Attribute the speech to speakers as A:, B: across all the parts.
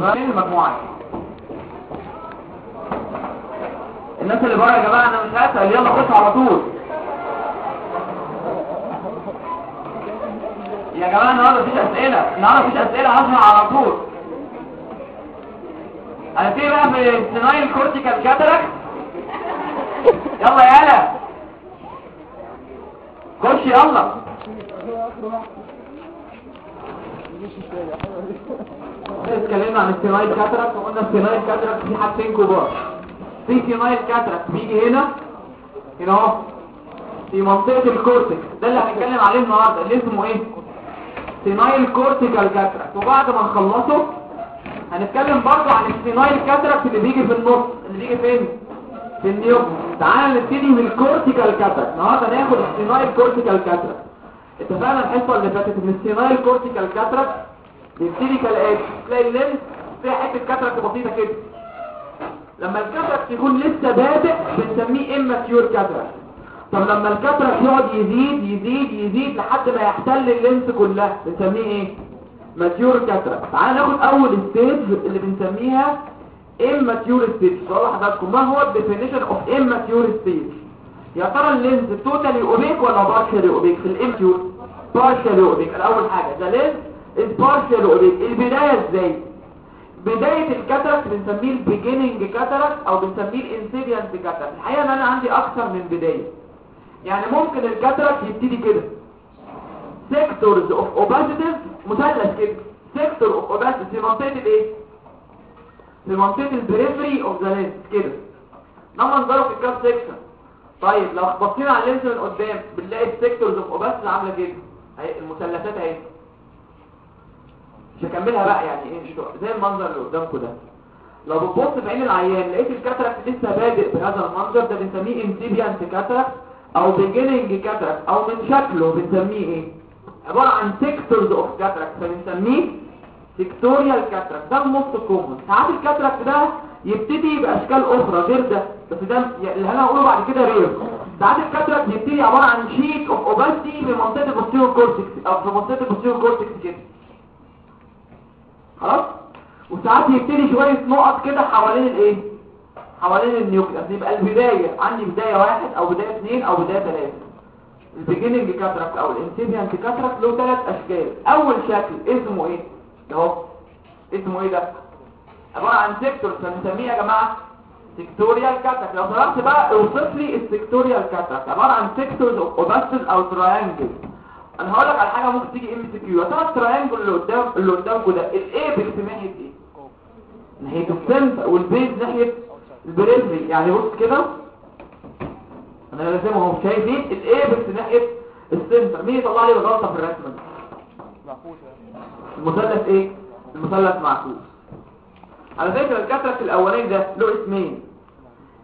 A: فين المجموعه الناس اللي بره يا جماعة أنا مش هسأل يلا خش على طول. يا جماعة النهارده مفيش أسئلة. النهارده مفيش أسئلة هشرح على طول. هنبتدي بقى في ال senile cortical cataract. يلا يالا خش يلا. اتكلمنا عن ال senile cataract وقلنا ال senile cataract في حاجتين كبار. في senile cataract بيجي هنا هنا اهو. في منطقة ال cortex ده اللي هنتكلم عليه النهارده اللي اسمه إيه؟ senile cortical cataract وبعد ما نخلصه هنتكلم برضو عن ال senile cataract اللي بيجي في النص. اللي بيجي فين؟ في النيوم تعال نبتدي من ال cortical cataract النهارده ناخد ال senile cortical cataract اتفقنا الحصة اللي فاتت ان ال senile cortical cataract بيبتدي كالاتي تلاقي ال lens فيها حتة cataract بسيطة كده. لما ال cataract يكون لسه بادئ بنسميه immature cataract طب لما ال cataract يقعد يزيد يزيد يزيد لحد ما يحتل ال lens كلها بنسميه إيه؟ mature cataract تعال ناخد أول stage اللي بنسميها immature stage. سؤال لحضراتكم ما هو ال definition of immature stage يا ترى ال lens totally opaque ولا partially opaque؟ في ال immature partially opaque. الأول حاجة. ده lens is partially opaque. البداية إزاي؟ بداية ال cataract بنسميه ال beginning cataract أو بنسميه ال incipient cataract الحقيقة إن أنا عندي أكثر من بداية. يعني ممكن ال cataract يبتدي كده. sectors of opacity مثلث كده. sector of opacity في منطقه الايه في منطقه ال periphery of the lens كده. ده منظره في ال cut section طيب لو بصينا على ال lens من قدام بنلاقي ال sectors of opacity عاملة كده اهي المثلثات اهي. مش هكملها بقى يعني إيه زي المنظر اللي قدامكم ده. لو بتبص في عين العيان لقيت ال cataract لسه بادئ بهذا المنظر ده بنسميه incipient cataract أو beginning cataract أو من شكله بنسميه إيه؟ عبارة عن sectors of cataract فبنسميه sectorial cataract ده ال most common ساعات ال cataract ده يبتدي باشكال أخرى غير ده. بس ده اللي أنا هقوله بعد كده rare ساعات ال cataract يبتدي عبارة عن sheet of opacity في منطقة ال posterior cortex أو في منطقة ال posterior cortex كده. خلاص؟ وساعات يبتدي شوية نقط كده حوالين الإيه؟ حوالين ال nucleus. يبقى البداية عندي بداية واحد أو بداية اثنين أو بداية ثلاثة ال beginning cataract أو ال incipient cataract له ثلاث أشكال. أول شكل اسمه إيه؟ اهو اسمه إيه ده؟ عبارة عن sector فبنسميه يا جماعة. sectorial cataract لو طلعت بقى أوصف لي ال sectorial cataract عبارة عن sectors of opacities أو triangle أنا هقول لك على حاجة ممكن تيجي MCQ ترى ال triangle اللي قدام اللي قدامكم ده ال apex ناحيه إيه ناحية ال center وال base ناحية ال periphery يعني بص كده. أنا راسمه اهو شايفين ال apex ناحية ال center مين يطلع لي الغلطه في الرسمة؟ دي المثلث إيه؟ المثلث معكوس على فكره ال cataract الاولاني ده له اسمين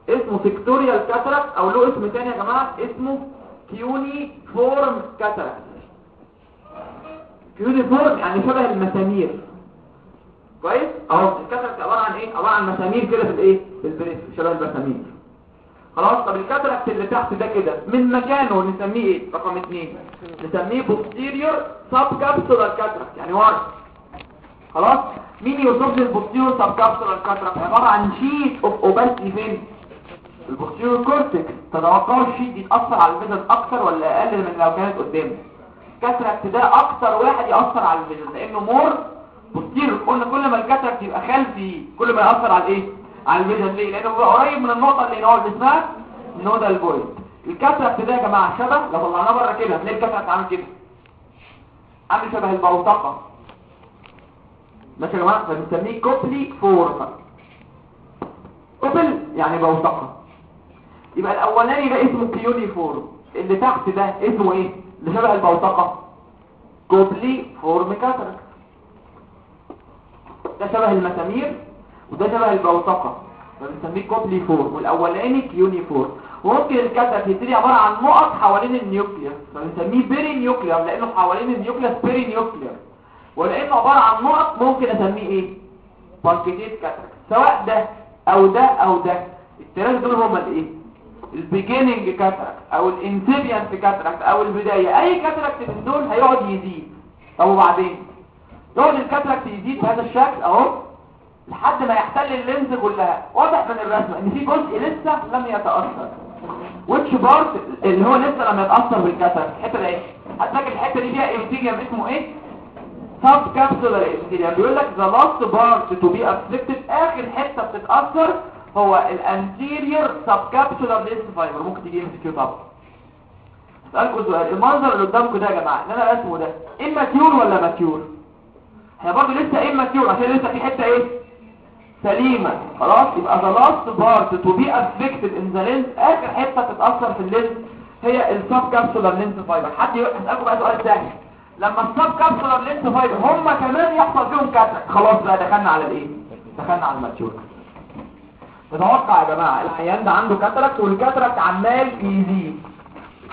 A: اسمه sectorial cataract أو له اسم ثاني يا جماعة اسمه cuneiform cataract cuneiform يعني شبه المسامير. كويس؟ أهو ال cataract عبارة عن إيه؟ عبارة عن مسامير كده في الإيه؟ في ال periphery شبه المسامير. خلاص؟ طب ال cataract اللي تحت ده كده من مكانه نسميه إيه؟ رقم اثنين نسميه posterior subcapsular cataract يعني ورا خلاص؟ مين يوصف لي ال posterior subcapsular cataract عبارة عن sheet of opacity فين ال posterior cortex تتوقعوا ال sheet دي يتاثر على ال vision أكتر ولا أقل من لو كانت قدامه؟ ال cataract ده أكتر واحد يأثر على ال vision لأنه more posterior قلنا كل ما ال cataract يبقى خلفي كل ما يأثر على الايه على ال vision ليه؟ لأنه بيبقى قريب من النقطة اللي هو اسمها nodal point ال cataract ده يا جماعة شبه لو طلعناه بره كده هتلاقي ال cataract عامل كده. عامل شبه البوتقة. ماشي يا جماعة فبنسميه cupuliform cupule يعني بوتقة. يبقى الأولاني ده اسمه cuneiform اللي تحت ده اسمه إيه؟ اللي شبه البوتقة. cupuliform cataract ده شبه المسامير وده شبه البوتقة. فبنسميه cupuliform. والأولاني cuneiform وممكن ال cataract يبتدي عبارة عن نقط حوالين ال nucleus فبنسميه perinuclear لأنه حوالين ال nucleus perinuclear ولأنه عبارة عن نقط ممكن أسميه إيه؟ punctate cataract سواء ده أو ده أو ده. الثلاثه دول هما الإيه؟ ال beginning cataract أو ال incipient cataract أو البداية. أي cataract من دول هيقعد يزيد. طب وبعدين؟ يقعد ال cataract يزيد بهذا الشكل أهو لحد ما يحتل ال lens كلها. واضح من الرسمة إن في جزء لسه لم يتأثر. Which part اللي هو لسه لم يتأثر بال cataract الحتة دي. هتلاقي الحتة دي فيها epithelium اسمه إيه؟ capsular epithelium بيقول لك the last part to be affected اخر حتة بتتاثر هو ال anterior capsular lens fiber ممكن تيجي MCQ طبعا. اسالكم سؤال. المنظر اللي قدامكم ده يا جماعة اللي أنا رسمه ده immature ولا mature إحنا برضه لسه immature عشان لسه في حتة إيه؟ سليمة. خلاص؟ يبقى the last part to be affected in the lens. آخر حتة تتأثر في ال lens هي ال subcapsular lens fiber حد هسألكم بقى سؤال سهل لما ال subcapsular lens fiber هم كمان يحصل فيهم cataract خلاص بقى دخلنا على الايه؟ دخلنا على ال mature نتوقع يا جماعة العيان ده عنده cataract وال cataract عمال يزيد.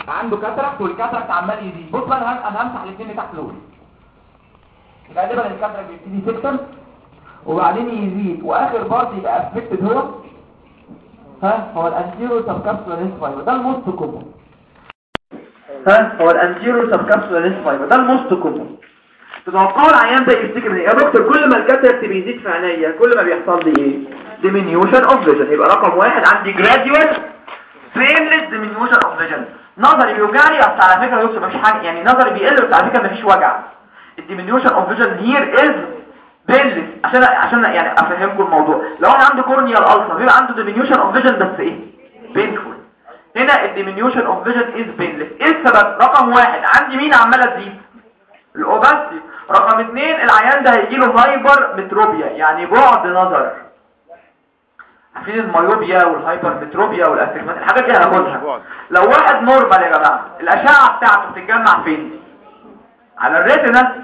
A: عنده cataract وال cataract عمال يزيد. بص أنا أنا همسح الاثنين اللي تحت دول. غالبا ال cataract بيبتدي sector وبعدين يزيد. وآخر part يبقى affected هو؟ ها؟ هو ال antero subcapsular lens fiber ده ال most common ها هو ال antero subcapsular lens fiber ده ال most common. تتوقعوا العيان ده يشتكي من إيه؟ يا دكتور كل ما ال cataract بيزيد في عينيا كل ما بيحصل لي إيه diminution of vision. يبقى رقم واحد عندي gradual painless diminution of vision. نظري بيوجعني بس على فكرة دكتور مفيش حاجة. يعني نظري بيقل بس على فكرة مفيش وجع. ال diminution of vision here is painless عشان عشان يعني أفهمكم الموضوع. لو أنا عندي corneal ulcer بيبقى عنده diminution of vision بس إيه؟ painful هنا ال diminution of vision is painless إيه السبب؟ رقم واحد. عندي مين عماله تزيد ال opacity. رقم اثنين العيان ده هيجي له hypermetropia يعني بعد نظر. عارفين ال myopia وال hypermetropia وال astigmat الحاجات دي هناخدها. لو واحد normal يا جماعة الأشعة بتاعته بتتجمع فين؟ على ال retina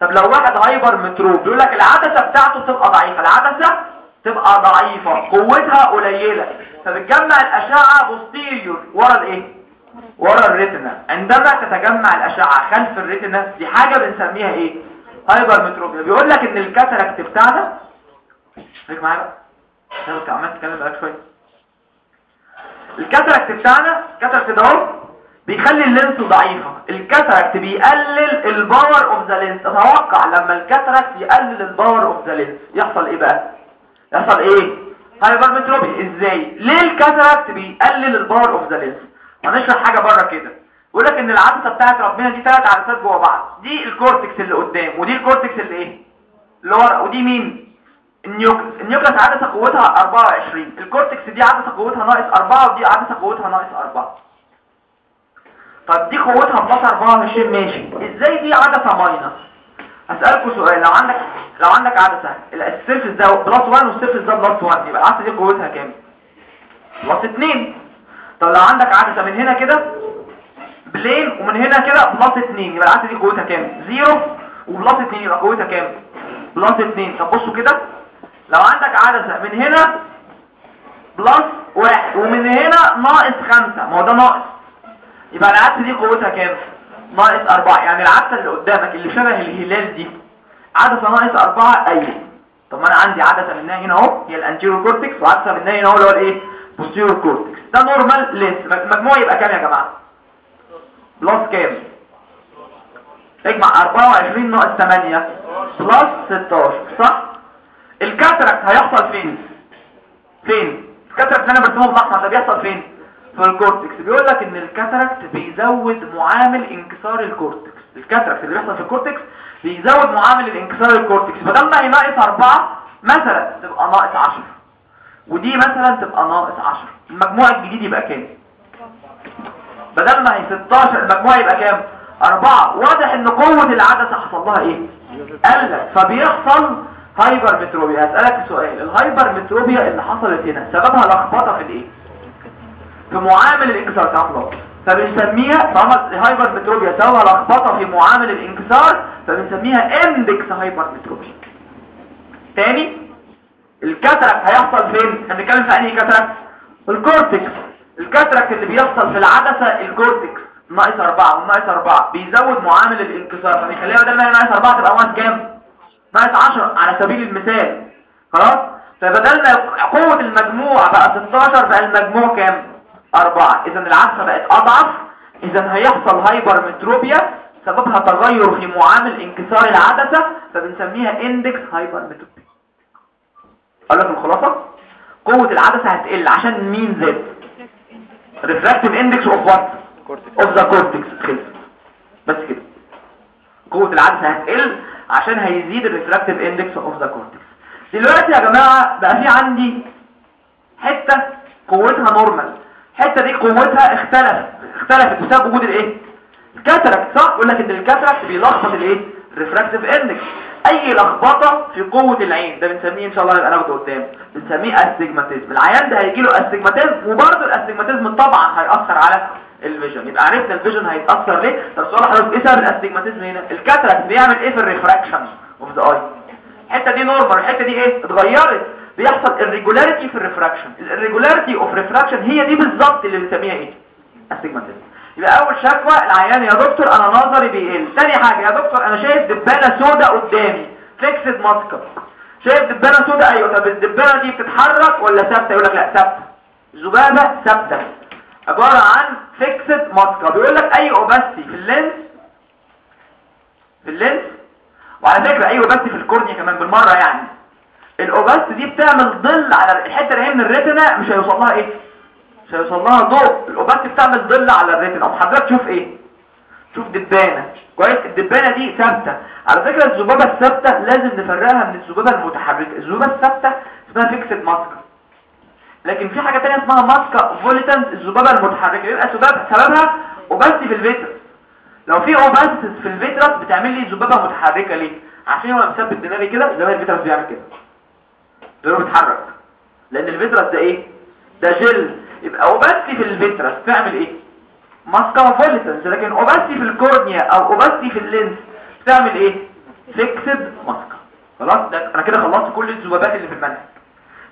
A: طب لو واحد hypermetrope بيقول لك العدسة بتاعته تبقى ضعيفة. العدسة تبقى ضعيفة قوتها قليلة. فبتجمع الأشعة posterior ورا الإيه؟ ورا ال retina. عندما تتجمع الأشعة خلف ال retina دي حاجة بنسميها إيه؟ hypermetropia بيقول لك إن ال cataract بتاعنا خليك معايا بقى؟ انت عمال تتكلم بقى شوية. ال cataract بتاعنا ال cataract ده أهو بيخلي ال lens ضعيفة. ال cataract بيقلل ال power of the lens أتوقع لما ال cataract يقلل ال power of the lens يحصل إيه بقى؟ يحصل إيه؟ hypermetropia إزاي؟ ليه ال cataract بيقلل ال power of the lens هنشرح حاجة بره كده. يقول لك إن العدسة بتاعت ربنا دي ثلاث عدسات جوه بعض. دي ال cortex اللي قدام ودي ال cortex اللي إيه؟ اللي ورا ودي مين؟ ال nucleus ال nucleus عدسة قوتها 24 ال cortex دي عدسة قوتها ناقص 4 ودي عدسة قوتها ناقص 4 طب دي قوتها plus 24 ماشي. إزاي دي عدسة minus هسألكوا سؤال لو عندك لو عندك عدسه ال surface ده plus 1 وال surface ده plus 1 يبقى العدسه دي قوتها كام؟ plus 2 طب لو عندك عدسه من هنا كده plane ومن هنا كده plus 2 يبقى العدسه دي قوتها كام؟ 0 و plus 2 يبقى قوتها كام؟ plus 2 طب بصوا كده لو عندك عدسه من هنا plus 1 ومن هنا ناقص 5 ما هو ده ناقص. يبقى العدسه دي قوتها كام؟ ناقص 4 يعني العدسة اللي قدامك اللي شبه الهلال دي عدسة ناقص 4 أيوه طب ما أنا عندي عدسة منها هنا أهو هي ال anterior cortex وعدسة منها هنا أهو اللي هو الإيه؟ posterior cortex. ده normal lens. مجموع يبقى كام يا جماعة؟ plus كام؟ اجمع. 24 ناقص 8 plus 16 صح؟ ال cataract هيحصل فين؟ فين؟ ال cataract اللي أنا برسمه بالاحمر ده بيحصل فين؟ في ال cortex. بيقول لك إن ال cataract بيزود معامل انكسار ال cortex. ال cataract اللي بيحصل في ال cortex بيزود معامل الانكسار ال cortex. بدل ما هي ناقص 4 مثلا تبقى ناقص 10 ودي مثلا تبقى ناقص 10 المجموع الجديد يبقى كام؟ بدل ما هي 16 المجموع يبقى كام؟ 4 واضح إن قوة العدسة حصل لها إيه؟ قلت. فبيحصل hypermetropia هسألك سؤال. ال hypermetropia اللي حصلت هنا سببها لخبطة في الإيه؟ في معامل الانكسار تعمل فبنسميها طالما ال hypermetropia سببها لخبطة في معامل الانكسار فبنسميها index hypermetropia تاني ال cataract هيحصل فين؟ هنتكلم في أنهي cataract ال cortex. ال cataract اللي بيحصل في العدسة ال cortex ناقص 4 وناقص 4 بيزود معامل الانكسار فبيخليها بدل ما هي ناقص 4 تبقى ناقص كام؟ ناقص 10 على سبيل المثال. خلاص؟ فبدل ما قوة المجموع بقى 16 بقى المجموع كام؟ 4 اذا العدسة بقت أضعف. اذا هيحصل hypermetropia سببها تغير في معامل انكسار العدسة فبنسميها index hypermetropia أقول لك الخلاصة؟ قوة العدسة هتقل. عشان مين زاد refractive index of what? of the cortex خلص بس كده. قوة العدسة هتقل عشان هيزيد ال refractive index of the cortex دلوقتي يا جماعة بقى في عندي حتة قوتها normal الحتة دي قوتها اختلفت اختلفت بسبب وجود الايه؟ ال cataract صح؟ يقول لك إن ال cataract بيلخبط الايه؟ ال refractive index أي لخبطة في قوة العين. ده بنسميه إن شاء الله نبقى ناخده قدام. بنسميه astigmatism العيان ده هيجي له astigmatism وبرده ال astigmatism طبعا هيأثر على ال vision يبقى عرفنا ال vision هيتأثر ليه؟ طب السؤال حضرتك إيه سبب ال astigmatism هنا؟ ال cataract بيعمل إيه في ال refraction of the eye الحتة دي normal الحتة دي إيه؟ اتغيرت. بيحصل irregularity في ال refraction ال irregularity of refraction هي دي بالظبط اللي بنسميها إيه؟ astigmatism يبقى أول شكوى العيان يا دكتور أنا نظري بيقل. ثاني حاجة يا دكتور أنا شايف دبانة سوداء قدامي. fixed musca شايف دبانة سوداء أيوه. طب الدبانة دي بتتحرك ولا ثابتة؟ يقول لك لا ثابتة. ذبابه ثابتة. عبارة عن fixed musca بيقول لك any opacity في ال lens في ال lens وعلى فكرة any opacity في ال cornea كمان بالمرة يعني. ال opacity دي بتعمل ظل على الحتة اللي هي من ال retina مش هيوصل لها إيه؟ مش هيوصل لها ضوء. ال opacity بتعمل ظل على ال retina. وحضرتك تشوف إيه؟ شوف دبانة. كويس؟ الدبانة دي ثابتة. على فكرة الذبابة الثابتة لازم نفرقها من الذبابة المتحركة. الذبابة الثابتة اسمها fixed musca لكن في حاجة ثانية اسمها musca volitans الذبابة المتحركة. يبقى سبب سببها opacity في ال vitreous لو في opacity في ال vitreous بتعمل لي ذبابة متحركة ليه؟ عشان هو مثبت دماغي كده زي ال vitreous بيعمل كده. ده بيتحرك لأن ال vitreous ده إيه؟ ده جل. يبقى opacity في ال vitreous تعمل إيه؟ musca volitans لكن opacity في ال cornea أو opacity في ال lens تعمل إيه؟ fixed musca خلاص؟ أنا كده خلصت كل الذبابات اللي في المنهج.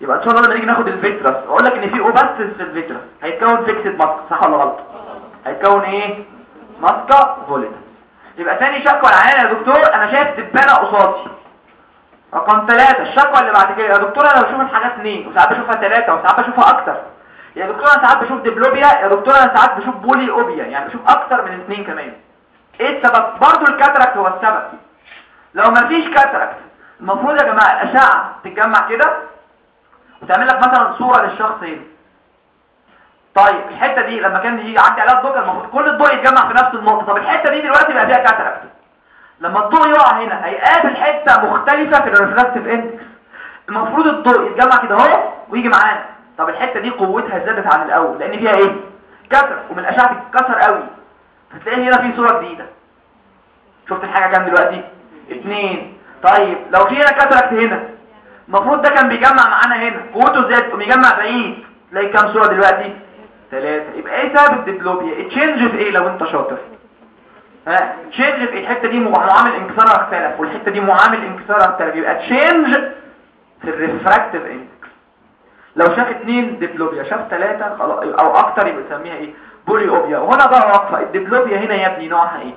A: يبقى إن شاء الله لما نيجي ناخد ال vitreous أقول لك إن في opacities في ال vitreous هيتكون fixed musca صح ولا غلط؟ هيتكون إيه؟ musca volitans يبقى ثاني شكوى العيان يا دكتور. أنا شايف دبانة قصادي. رقم ثلاثة الشكوى اللي بعد كده. يا دكتور أنا بشوف الحاجات اثنين وساعات بشوفها ثلاثة وساعات بشوفها أكتر. يا دكتور أنا ساعات بشوف diplopia يا دكتور أنا ساعات بشوف polyopia يعني بشوف أكتر من اثنين كمان. إيه السبب؟ برضو ال cataract هو السبب. لو ما فيش cataract المفروض يا جماعة الأشعة تتجمع كده وتعمل لك مثلا صورة للشخص هنا طيب الحتة دي لما كان يجي يعدي عليها الضوء المفروض كل الضوء يتجمع في نفس النقطة. طب الحتة دي دلوقتي بقى فيها cataract. لما الضوء يقع هنا هيقابل حتة مختلفة في ال refractive index المفروض الضوء يتجمع كده اهو ويجي معانا. طب الحتة دي قوتها زادت عن الأول لأن فيها إيه؟ كسر وال أشعة تتكسر قوي. فتلاقي هنا في صورة جديدة. شفت الحاجة كام دلوقتي؟ اتنين. طيب لو في هنا cataract هنا المفروض ده كان بيجمع معانا هنا. قوته زادت قوم يجمع بعيد. تلاقي كام صورة دلوقتي؟ ثلاثة يبقى إيه سبب ال diplopia؟ change في إيه لو أنت شاطر؟ change في الحتة دي معامل انكسارها اختلف والحتة دي معامل انكسارها اختلف يبقى change في ال refractive index لو شاف اتنين diplopia شاف ثلاثة أو أكتر يبقى يسميها إيه؟ polyopia وهنا بقى واقفة ال diplopia هنا يا ابني نوعها إيه؟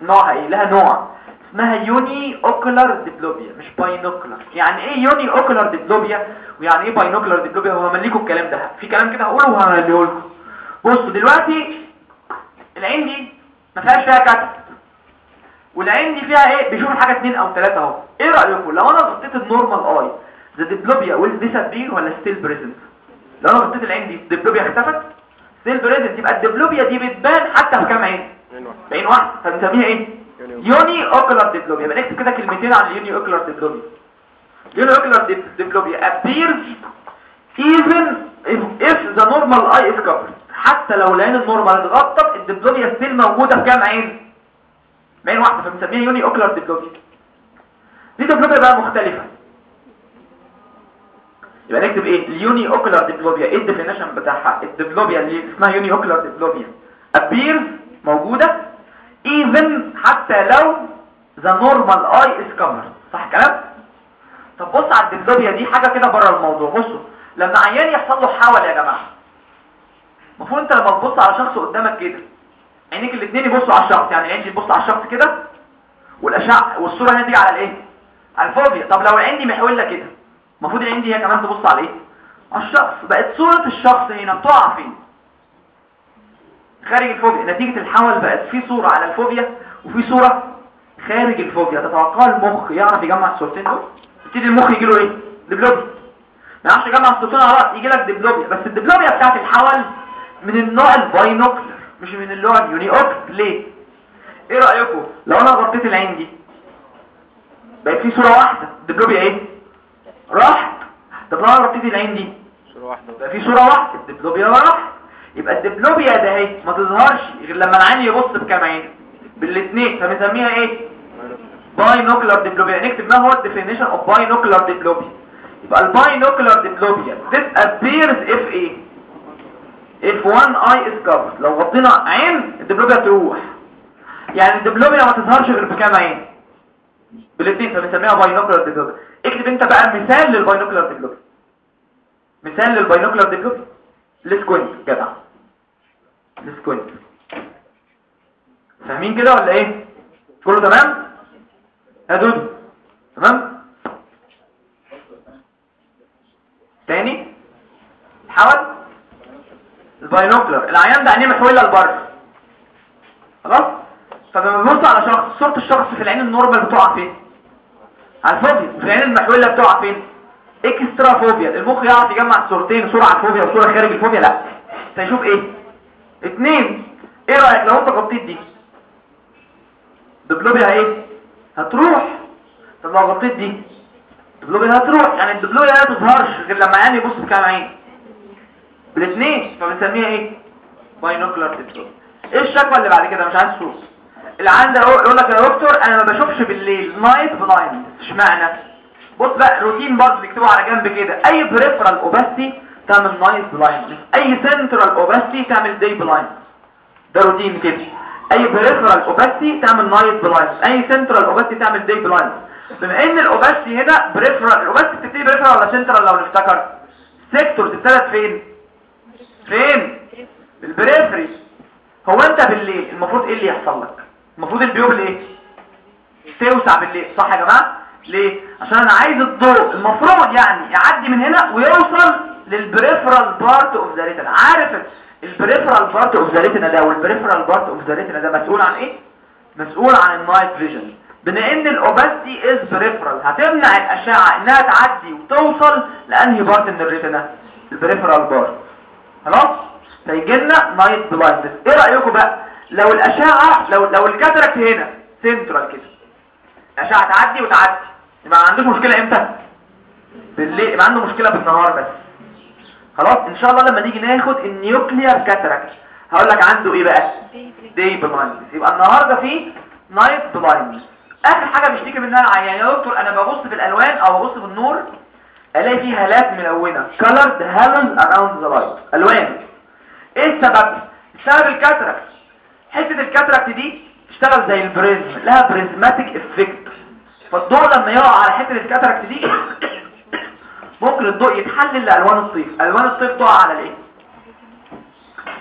A: نوعها إيه؟ لها نوع. اسمها uniocular diplopia مش binocular يعني إيه uniocular diplopia ويعني إيه binocular diplopia هو همليكم الكلام ده. في كلام كده هقوله وهمليه لكم بصوا دلوقتي العين دي ما فيهاش فيها cataract والعين دي فيها إيه؟ بيشوف حاجة اتنين أو ثلاثة اهو. إيه رأيكم؟ لو أنا غطيت ال normal eye the diplopia will disappear ولا still present لو أنا غطيت العين دي ال diplopia اختفت؟ still present يبقى ال diplopia دي بتبان حتى في كام عين؟ عين واحدة. فبنسميها إيه؟ uni ocular diplopia يبقى نكتب كده كلمتين عن ال uniocular diplopia uniocular diplopia appears even if, the normal eye is covered حتى لو العين ال normal اتغطت ال diplopia still موجودة في كام عين؟ عين واحدة فبنسميها uniocular diplopia دي diplopia بقى مختلفة. يبقى نكتب إيه؟ ال uniocular diplopia إيه ال definition بتاعها؟ ال diplopia اللي اسمها uniocular diplopia appears موجودة even حتى لو the normal eye is covered. صح الكلام طب بص على ال diplopia دي حاجة كده بره الموضوع. بصوا لما عيان يحصل له حول يا جماعة. المفروض انت لما تبص على شخص قدامك كده عينيك الاثنين يبصوا على الشخص يعني دي تبص على الشخص كده والأشعة والصورة هنا تيجي على الإيه؟ على ال fovea. طب لو العين دي محوله كده المفروض العين دي هي كمان تبص على إيه؟ على الشخص. بقت صورة الشخص هنا بتقع فين؟ خارج ال fovea. نتيجة الحول بقت في صورة على ال fovea وفي صورة خارج ال fovea. تتوقع المخ يعرف يجمع الصورتين دول؟ يبتدي المخ يجي له إيه؟ diplopia ما يعرفش يجمع على بعض يجي لك diplopia. بس ال diplopia بتاعت الحول من النوع ال binocular مش من النوع ال uniocular ليه إيه رأيكم؟ لو أنا غطيت العين دي بقت في صورة واحدة. ال diplopia إيه؟ راحت طب لو أنا غطيت العين دي يبقى في صورة واحدة. ال diplopia راح. يبقى ال diplopia ده اهي ما تظهرش غير لما العين يبص بكام عين؟ بالاثنين فبنسميها إيه؟ binocular diplopia نكتب ما هو ال definition of binocular diplopia يبقى ال binocular diplopia this appears if إيه if one eye is covered لو غطينا عين ال diplopia تروح. يعني ال diplopia ما تظهرش غير بكام عين؟ بالاثنين فبنسميها binocular diplopia اكتب انت بقى مثال للباينوكلر ديبلوبيا مثال للباينوكلر ديبلوبيا السكوينت جدع. السكوينت فاهمين كده ولا إيه؟ كله تمام؟ يا دود. تمام؟ تاني؟ حاول. ال binocular العيان ده عينيه محوله لبره. خلاص؟ فلما بنبص على شخص صورة الشخص في العين ال normal بتقع فين؟ على ال fovea. في العين المحوله بتقع فين؟ extrafoveal. المخ يعرف يجمع صورتين صورة على ال fovea وصورة خارج ال fovea. لا. هيشوف إيه؟ اتنين. إيه رأيك؟ لو أنت غطيت دي. diplopia إيه؟ هتروح. طب لو غطيت دي؟ ال diplopia هتروح يعني ال diplopia لا تظهرش غير لما عيني يبص بكام عين بالاثنين فبنسميها إيه؟ binocular diplopia إيه الشكوى اللي بعد كده؟ مش عايز صوت العيان ده يقول لك يا دكتور أنا ما بشوفش بالليل night blindness اشمعنى؟ بص بقى روتين برضه نكتبه على جنب كده. أي peripheral opacity تعمل night blindness أي central opacity تعمل day blindness ده روتين كده. أي peripheral opacity تعمل night blindness أي central opacity تعمل day blindness بما إن ال opacity هنا peripheral ال opacity بتبتدي peripheral ولا سنترال لو نفتكر. sector تبتدي فين؟ فين؟ ال periphery هو أنت بالليل المفروض إيه اللي يحصل لك؟ المفروض ال pupil إيه توسع بالليل صح يا جماعة؟ ليه؟ عشان أنا عايز الضوء المفروض يعني يعدي من هنا ويوصل لل peripheral part of the retina عارف ال peripheral part of the retina ده وال peripheral part of the retina ده مسؤول عن إيه؟ مسؤول عن ال night vision بما إن ال opacity is peripheral هتمنع الأشعة إنها تعدي وتوصل لأنهي part من ال retina؟ ال peripheral part. خلاص؟ فيجي لنا night blindness إيه رأيكم بقى؟ لو الأشعة لو لو ال cataract هنا سنترال كده. الأشعة تعدي وتعدي. يبقى ما عندوش مشكلة إمتى؟ بالليل. يبقى عنده مشكلة بالنهار بس. خلاص؟ إن شاء الله لما نيجي ناخد ال nuclear cataract هقول لك عنده إيه بقى؟ day blindness يبقى النهارده في night blindness آخر حاجة بيشتكي منها العيان يا دكتور أنا ببص في الألوان أو ببص في النور ألاقي فيه هالات ملونة colored halos around the light ألوان. إيه السبب؟ السبب ال cataract. حتة ال cataract دي تشتغل زي ال prism لها prismatic effect. فالضوء لما يقع على حتة ال cataract دي ممكن الضوء يتحلل لألوان الطيف. ألوان الطيف تقع على الإيه؟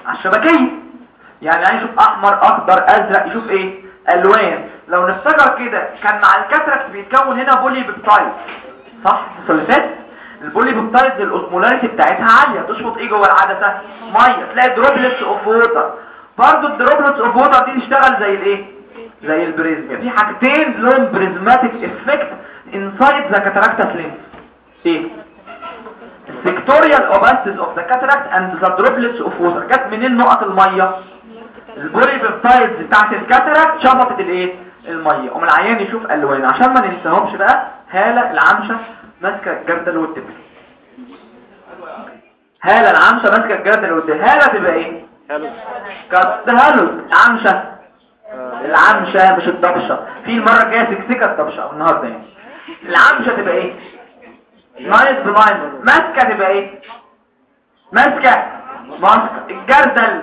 A: على الشبكية. يعني عايز يشوف أحمر أخضر أزرق يشوف إيه؟ ألوان. لو نفتكر كده كان مع ال cataract بيتكون هنا polypeptide. صح؟ فات. ال polypeptide ال osmolarity بتاعتها عالية تشفط إيه جوه العدسة؟ مية. تلاقي droplets of water برضه ال droplets of water دي تشتغل زي الايه؟ زي ال prism. في حاجتين لهم prismatic effect inside the cataractous lens إيه؟ ال sectorial opacities of the cataract and the droplets of water جت منين نقط المية؟ ال polypeptides بتاعت ال cataract شفطت الايه؟ المية. ومن العيان يشوف ألوان. عشان ما ننساهمش بقى هالة العمشة ماسكة الجردل والدبل. هالة العمشة ماسكة الجردل والدبل. هالة تبقى
B: إيه؟
A: كانت halo العمشة. العمشة مش الضبشة. في المرة الجاية سكسكه الضبشة. النهارده يعني. العمشة تبقى إيه؟ night blindness ماسكة تبقى إيه؟ muscae. muscae. الجردل.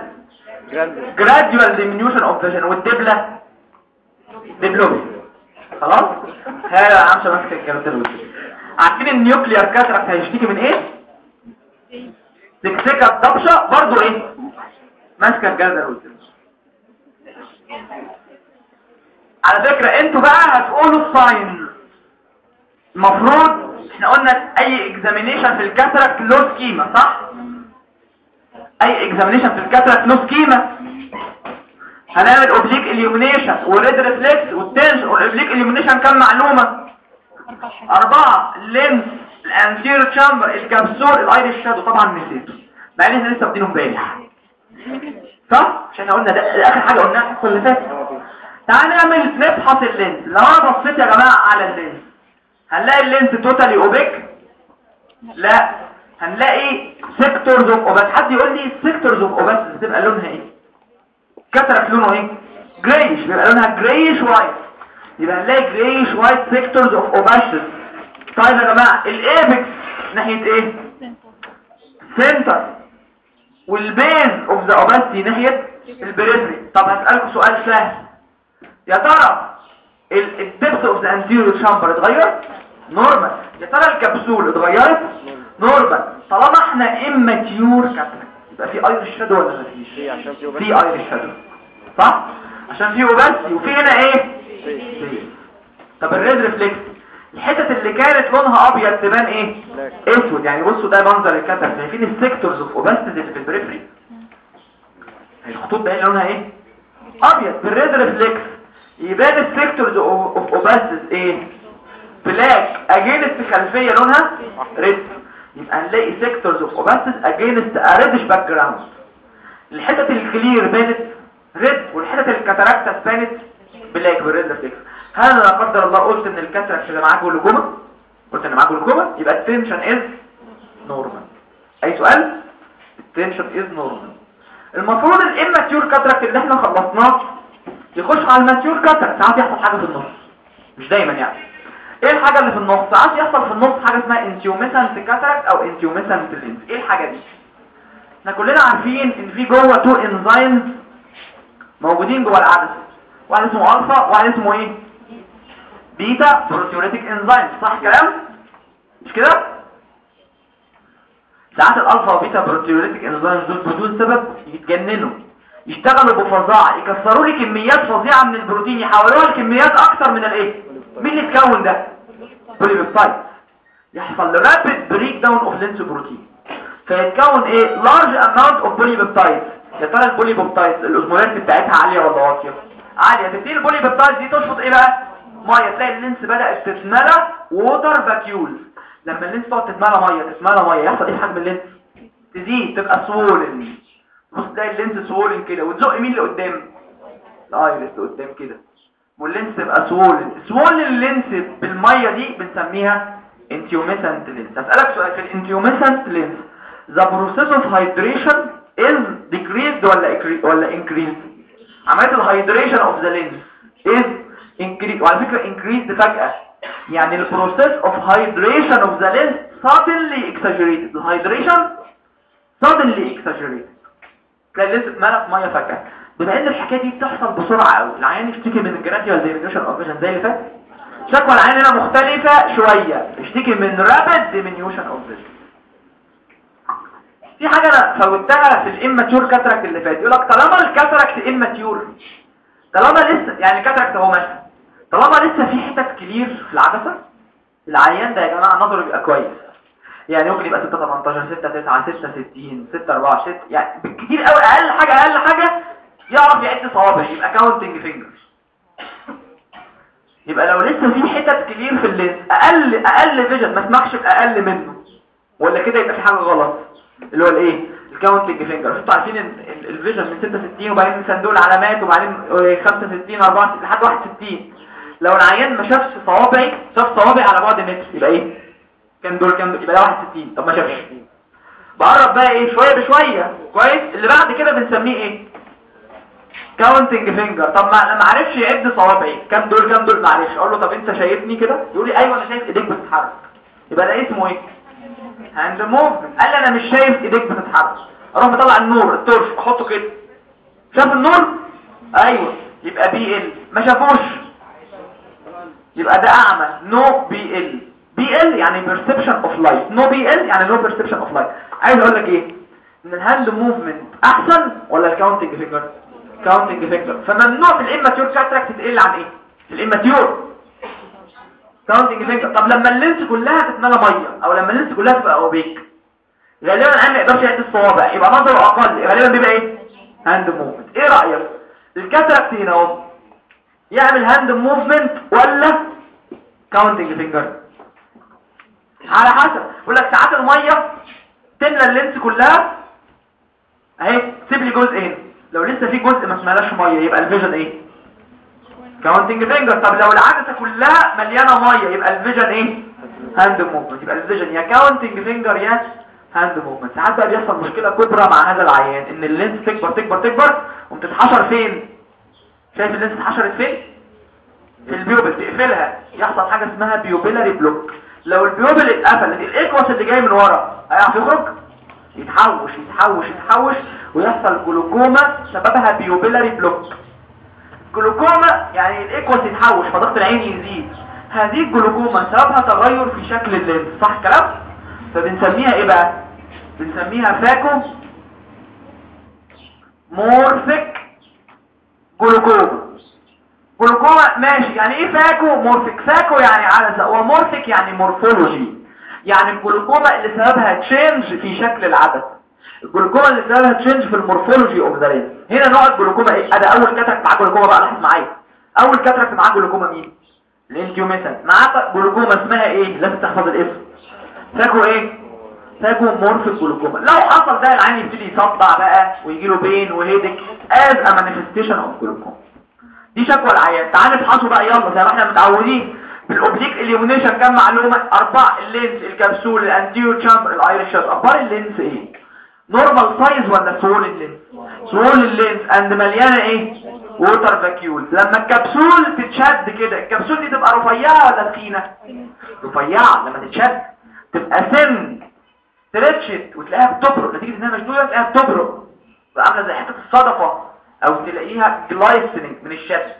A: gradual diminution of vision. والدبلة diplopia خلاص؟ هذا ماسكة الجردل والدبلة عارفين ال nuclear cataract هيشتكي من إيه؟ سكسكة الضبشة برضو إيه؟ ماسكة الجردل والدبلة على فكرة أنتوا بقى هتقولوا ال sign. المفروض إحنا قلنا أي examination في ال cataract له schema صح؟ أي examination في ال cataract له schema هنعمل oblique illumination و red reflex وال tension وال oblique illumination كام معلومة؟ أربعة. lens ال anterior chamber ال capsule ال iris shadow طبعا نسيته مع ان إحنا لسه واخدينه امبارح. صح؟ عشان قلنا ده آخر حاجة قلناها الحصه اللي فاتت تعال نعمل نفحص ال lens لو أنا بصيت يا جماعة على ال lens هنلاقي ال lens totally opaque لا. هنلاقي sectors of opacities حد يقول لي sectors of opacities بتبقى لونها إيه؟ cataract لونه إيه؟ greyish بيبقى لونها greyish white يبقى هنلاقي greyish white sectors of opacities طيب يا جماعة ال apex ناحية إيه؟ center وال base of the opacity ناحية ال periphery طب هسألكم سؤال سهل. يا ترى ال depth of the anterior chamber اتغير؟ normal يا ترى الكبسول اتغيرت؟ normal طالما إحنا immature cataract يبقى في iris shadow ولا مفيش
B: في عشان في
A: في iris shadow صح؟ عشان في opacity وفي هنا إيه. طب ال red reflex الحتت اللي كانت لونها أبيض تبان إيه؟ أسود. يعني بصوا ده منظر ال cataract شايفين ال sectors of opacity اللي في ال periphery الخطوط ده لونها إيه؟ أبيض. بال red reflex يبان ال sectors of opacity إيه؟ black against خلفية لونها red يبقى هنلاقي sectors of opacity against reddish background الحتت ال clear بانت red والحتت ال cataracta بانت black بال red reflex هل لا قدر الله قلت إن ال cataract اللي معاه جلوكوما قلت إن معاه جلوكوما يبقى ال tension is normal أي سؤال؟ ال tension is normal المفروض ال immature cataract اللي إحنا خلصناه يخش على ال mature cataract ساعات يحصل حاجة في النص. مش دايما يعني. إيه الحاجة اللي في النص؟ ساعات يحصل في النص حاجة اسمها intumescent cataract أو intumescent lens إيه الحاجة دي؟ إحنا كلنا عارفين إن في جوه two enzymes موجودين جوه العدسه واحد اسمه ألفا وواحد اسمه إيه؟ beta proteolytic enzyme. صح كلام؟ مش كده؟ ساعات ال alpha و beta proteolytic enzyme دول بدون سبب يتجننوا. يشتغلوا بفظاعة يكسروا لي كميات فظيعة من البروتين يحولوها لكميات أكتر من الإيه؟ مين اللي اتكون ده polypeptide يحصل rapid breakdown of lens protein فيتكون إيه large amount of polypeptide يا ترى ال polypeptide ال osmolarity بتاعتها عالية ولا واطية؟ عالية. تبتدي ال polypeptide دي تشفط إيه بقى؟ مية. تلاقي ال lens بدات تتملى water vacuole لما ال lens تقعد تتملى مية تتملى مية يحصل إيه حجم ال lens؟ تزيد تبقى swollen بص تلاقي ال lens swollen كده. وتزق مين لقدام ال iris لقدام كده. وال lens تبقى swollen swollen ال lens بالمية دي بنسميها intumescent lens أسألك سؤال في ال intumescent lens the process of hydration is decreased ولا ولا increased عملية ال hydration of the lens is increased وعلى فكرة increased فجأة. يعني ال process of hydration of the lens suddenly exaggerated. ال hydration suddenly exaggerated. تلاقي ال lens اتملى في مية فجأة. بما ان الحكاية دي بتحصل بسرعة قوي العيان يشتكي من diminution of vision زي اللي فات. شكوى العيان هنا مختلفة شوية. يشتكي من diminution of vision في حاجة أنا فوتها في ال immature cataract اللي فات. يقول لك طالما ال cataract immature طالما لسه يعني ال cataract أهو ماشي. طالما لسه في حتت clear في العدسة العيان ده يا جماعة نظره بيبقى كويس. يعني ممكن يبقى 6 18 6 9 6 60 6 4 6 يعني بالكتير قوي أقل حاجة أقل حاجة يعرف يعد صوابع يبقى counting fingers يبقى لو لسه في حتت clear في ال lens أقل أقل vision ما اسمحش بأقل منه. ولا كده يبقى في حاجة غلط؟ اللي هو الإيه؟ ال counting finger أنتوا عارفين ان ال- ال vision من 66 وبعدين صندوق العلامات وبعدين آه، 65 64 لحد 61 لو العيان ما شافش صوابعي شاف صوابعي على بعد متر. يبقى إيه؟ كام دول كام؟ يبقى ده 61 طب ما شافش. بقرب بقى إيه؟ شوية بشوية. كويس؟ اللي بعد كده بنسميه إيه؟ counting finger طب ما ما عرفش يعد صوابعي. كام دول كام دول؟ معلش. أقول له طب أنت شايفني كده؟ يقول لي أيوه أنا شايف إيديك بتتحرك. يبقى ده اسمه إيه؟ hand movement قال لي أنا مش شايف إيديك بتتحرك. أروح مطلع النور ال torch أحطه كده. شاف النور؟ أيوه. يبقى PL. ما شافوش. يبقى ده أعمى. no PL. PL يعني perception of light no PL يعني no perception of light عايز أقول لك إيه؟ إن ال hand movement أحسن ولا ال counting finger counting finger فممنوع في ال immature cataract تقل عن إيه؟ ال immature counting finger طب لما ال lens كلها تتملى مية أو لما ال lens كلها تبقى opaque غالبا العيان ما يقدرش يعد الصوابع يبقى نظره أقل غالبا بيبقى إيه؟ hand movement إيه رأيك؟ ال cataract هنا أهو. يعمل hand movement ولا counting finger على حسب. يقول لك ساعات المية تملى ال lens كلها أهي سيب لي جزء هنا. لو لسه في جزء ما اسمهاش مية يبقى ال vision إيه؟ counting finger طب لو العدسه كلها مليانة مية يبقى ال vision إيه؟ hand movement يبقى ال vision يا counting finger يا hand movement ساعات بقى بيحصل مشكلة كبرى مع هذا العيان إن ال lens تكبر تكبر تكبر وبتتحشر فين؟ شايف ال lens اتحشرت فين؟ في ال pupil تقفلها. يحصل حاجة اسمها pupillary block. لو ال pupil اتقفلت ال aqueous اللي جاي من ورا هيعرف يخرج؟ يتحوش يتحوش يتحوش ويحصل جلوكوما سببها pupillary block. جلوكوما يعني ال aqueous يتحوش فضغط العين يزيد. هذه الجلوكوما سببها تغير في شكل ال lens صح الكلام فبنسميها إيه بقى؟ بنسميها phacomorphic glaucoma. glaucoma ماشي يعني إيه phacomorphic؟ phaco يعني عدسه و morphic يعني morphology. يعني الجلوكوما اللي سببها change في شكل العدسه الجلوكوما اللي سببها change في ال morphology of the هنا نوع الجلوكوما إيه؟ ادي أول cataract معاه جلوكوما بقى لاحظ معايا. أول cataract معاه جلوكوما مين؟ ال intumescent معاه جلوكوما اسمها إيه؟ لازم تحفظ الاسم. phaco إيه؟ phacomorphic glaucoma. لو حصل ده العين يبتدي يصدع بقى ويجي له pain و headache as a manifestation of glaucoma. دي شكوى العيان. تعال نفحصه بقى. يلا زي ما إحنا متعودين. بال oblique illumination كام معلومة أربع ال lens الكبسول الانتيو تشامبر الايريش أخبار اللينس إيه؟ normal size ولا swollen ال lens swollen ال lens and مليانة إيه؟ water vacuole لما الكبسول تتشد كده الكبسول دي تبقى رفيعة ولا تخينة؟ رفيعة. لما تتشد تبقى thin stretched وتلاقيها بتبرق. نتيجة إنها مشدودة تلاقيها بتبرق. عاملة زي حتة الصدفة أو تلاقيها glistening من الشد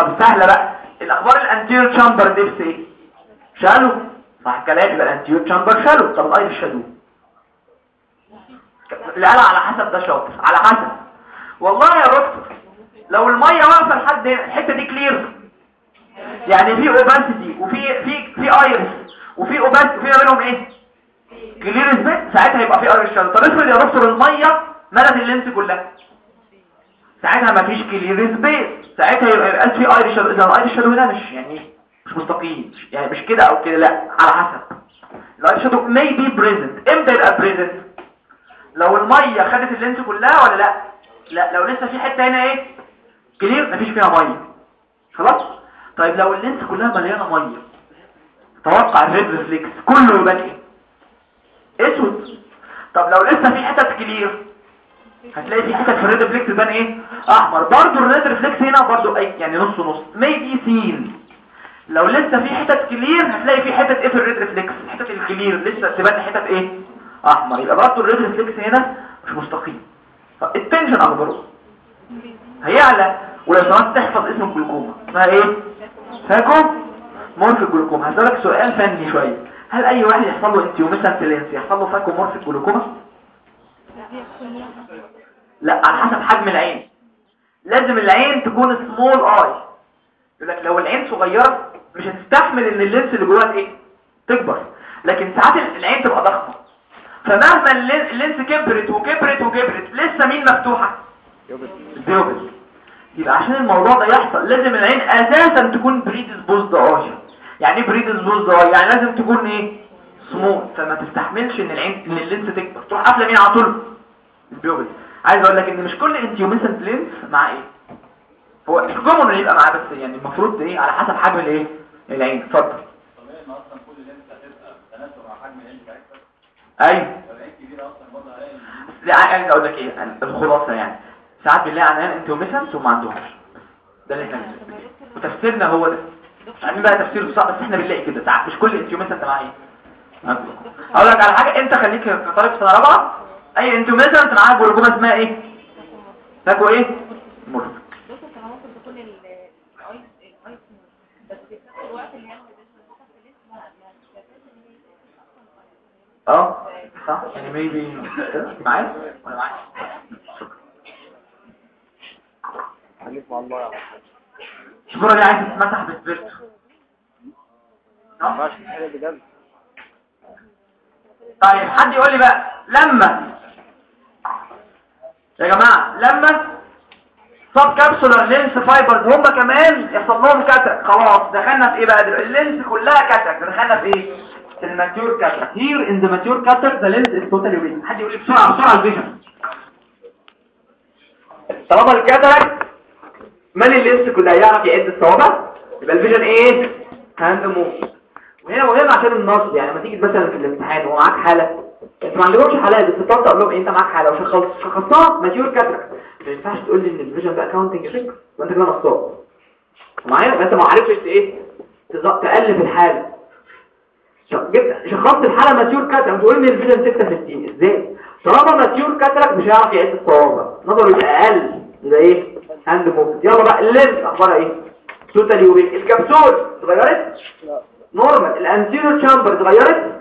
A: طب سهلة بقى. الأخبار ال anterior chamber depth إيه؟ صح الكلام يبقى ال anterior chamber shallow. طب ال iris shadow؟ لا لا على حسب ده شاطر. على حسب. والله يا دكتور لو المية واقفة لحد الحتة دي clear يعني في opacity وفي في في iris وفي opacity وفي بينهم إيه؟ clear ساعتها يبقى في iris shadow طب افرض يا دكتور المية ملت ال lens كلها. ساعتها مفيش clear space ساعتها يبقى يبقى في إذا ال iris shadow هنا مش يعني مش مستقيم يعني مش كده أو كده لا على حسب. ال iris shadow may be present. إمتى يبقى present لو المية خدت ال lens كلها ولا لا؟ لا لو لسه في حتة هنا إيه؟ clear مفيش فيها مية. خلاص؟ طيب لو ال lens كلها مليانة مية توقع ال red reflex كله يبقى إيه؟ أسود. طب لو لسه في حتت clear هتلاقي في حتت في ال red reflex تبان إيه؟ أحمر. برضو ال red reflex هنا برضو اي يعني نص نص. may be seen لو لسه في حتت clear هتلاقي في حتت إيه في ال red reflex حتت ال clear. لسه تبان حتت إيه؟ أحمر. يبقى برضه ال red reflex هنا مش مستقيم. ال tension اخباره هيعلى. ولو سمحت تحفظ اسم الجلوكوما. اسمها إيه؟ phacomorphic glaucoma هسألك سؤال فني شوية. هل أي واحد يحصل له intumescent lens يحصل له phacomorphic glaucoma لا على حسب حجم العين. لازم العين تكون سمول اي يقول لك لو العين صغيرة مش هتستحمل إن ال lens اللي جواها إيه؟ تكبر. لكن ساعات العين تبقى ضخمة. فمهما ال lens كبرت وكبرت وكبرت لسه مين مفتوحة؟ ال pupil يبقى عشان الموضوع ده يحصل لازم العين أساسا تكون predisposed eye يعني إيه predisposed eye يعني لازم تكون إيه؟ سموث فما تستحملش إن العين إن ال lens تكبر. تروح قافلة مين على طول؟ ال pupil عايز أقول لك ان مش كل intumescent lens مع إيه؟ هو مش common يبقى معاه بس يعني المفروض إيه؟ على حسب حجم الايه؟ العين. اتفضل. أيوه. لا عايز أقول لك إيه؟ الخلاصة يعني. ساعات بنلاقي عيان intumescent وما عندهمش. ده اللي إحنا وتفسيرنا هو ده. يعني بقى تفسير صعب بس إحنا بنلاقي كده. ساعات مش كل intumescent معاه إيه؟ أقول لك على حاجة أنت خليك كطالب سنة رابعة اي intumescent معاه جلوكوما اسمها إيه؟ phaco إيه؟ مرفق أه صح. يعني ميبي معايا؟ ولا معايا
B: خليك مع الله يا
A: عايزة تتمسح بسبيرتو
B: ماشي حاجة بجد.
A: طيب حد يقول لي بقى لما يا جماعة لما subcapsular lens fibers هم كمان يحصل لهم cataract خلاص دخلنا في إيه بقى؟ ال lens كلها cataract دخلنا في إيه؟ في ال mature cataract here in the mature cataract the lens is totally opaque حد يقول لي بسرعة بسرعة ال vision. طالما ال cataract مالي ال lens كله هيعرف يعد الصوابع؟ يبقى ال vision إيه؟ hand move. وهنا مهم عشان النص يعني لما تيجي مثلا في الامتحان ومعاك حالة ما عندكمش حالات بس تقعد تقول لهم إيه أنت معاك حاله وشخص شخصتها mature cataract ما ينفعش تقول لي إن ال vision ده counting وأنت كده نصاب. معايا انت ما عرفتش إيه تقلب الحاله جبت شخصت الحالة mature cataract تقول لي ال vision 66 إزاي؟ طالما mature cataract مش هيعرف يعد الصوابع نظره يبقى أقل. يبقى إيه؟ hand move يلا بقى ال lens اخبارها إيه؟ totally opaque ال capsule. اتغيرت؟
B: normal.
A: ال anterior chamber. اتغيرت؟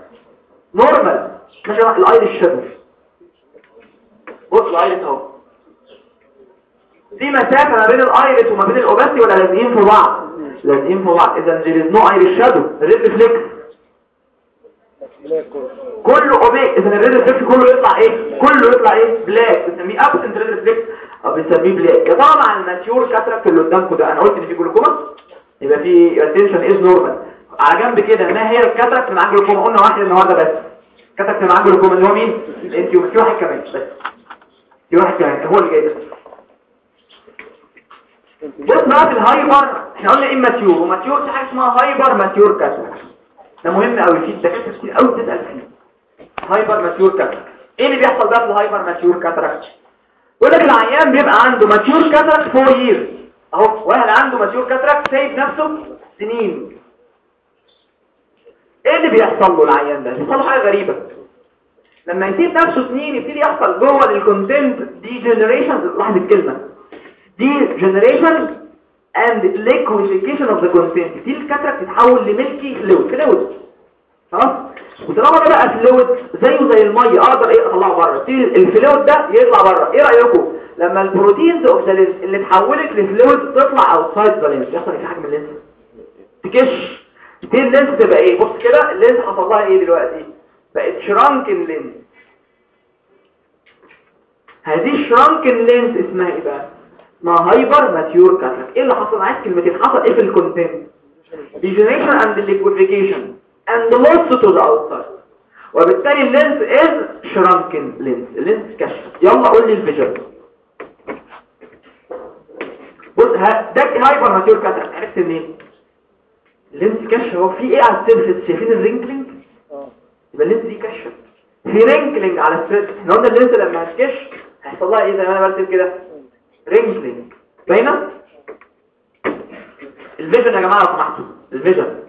A: normal. بقى ال iris shadow بص اهو. في مسافة ما بين ال iris وما بين ال opacity ولا لازقين في بعض؟ لازقين في بعض. إذا there is no iris shadow
B: cortex
A: كله opaque إذا ال red reflex كله يطلع إيه؟ كله يطلع إيه؟ black بنسميه absent red reflex أو بنسميه black مع ال mature cataract اللي قدامكم ده أنا قلت إن في جلوكوما. يبقى في ال tension is normal على جنب كده. ما هي ال cataract معاه جلوكوما. قلنا واحد النهارده بس. ال cataract اللي معاه جلوكوما اللي هو مين؟ الانتيو في واحد كمان. بس في واحد كمان. هو اللي جاي ده. بقى في ال hyper. إحنا قلنا إيه immature و mature في حاجة اسمها hypermature cataract ده مهم قوي. في الدكاتره كتير قوي بتسأل فيه. hypermature cataract إيه اللي بيحصل بقى في ال hypermature cataract؟ يقول لك العيان بيبقى عنده mature cataract 4 years أهو واحد عنده mature cataract سايب نفسه سنين. إيه اللي بيحصل له العيان ده؟ بيحصل حاجة غريبة. لما يسيب نفسه سنين يبتدي يحصل جوه ال content degeneration لاحظ الكلمة. degeneration and liquefaction of the content. دي ال cataract تتحول ل milky fluid fluid خلاص؟ وطالما ده بقى fluid زيه زي الميه أقدر إيه؟ أطلعه بره. ال fluid ده يطلع بره. إيه رأيكم؟ لما ال proteins of the اللي اتحولت ل fluid تطلع outside the lens يحصل إيه؟ في حاجة من ال lens تكش. دي ال lens تبقى إيه؟ بص كده ال lens حصل لها إيه دلوقتي؟ بقت shrunken lens هذه ال shrunken lens اسمها إيه بقى؟ اسمها hypermature cataract إيه اللي حصل عايز كلمتين. حصل إيه في ال content degeneration and liquefaction. And loss to the outside. وبالتالي ال lens is shrunken lens. ال lens كشت. يلا قول لي ال vision. بص ده hypermature cataract عرفت منين؟ ال lens كشت. هو في إيه على ال surface شايفين ال
B: wrinkling؟ آه.
A: يبقى ال lens دي كشت. في wrinkling على ال surface إحنا قلنا ال lens لما هتكش هيحصل لها إيه زي ما أنا برسم كده؟ wrinkling. باينه ال vision يا جماعة لو سمحتوا. ال vision.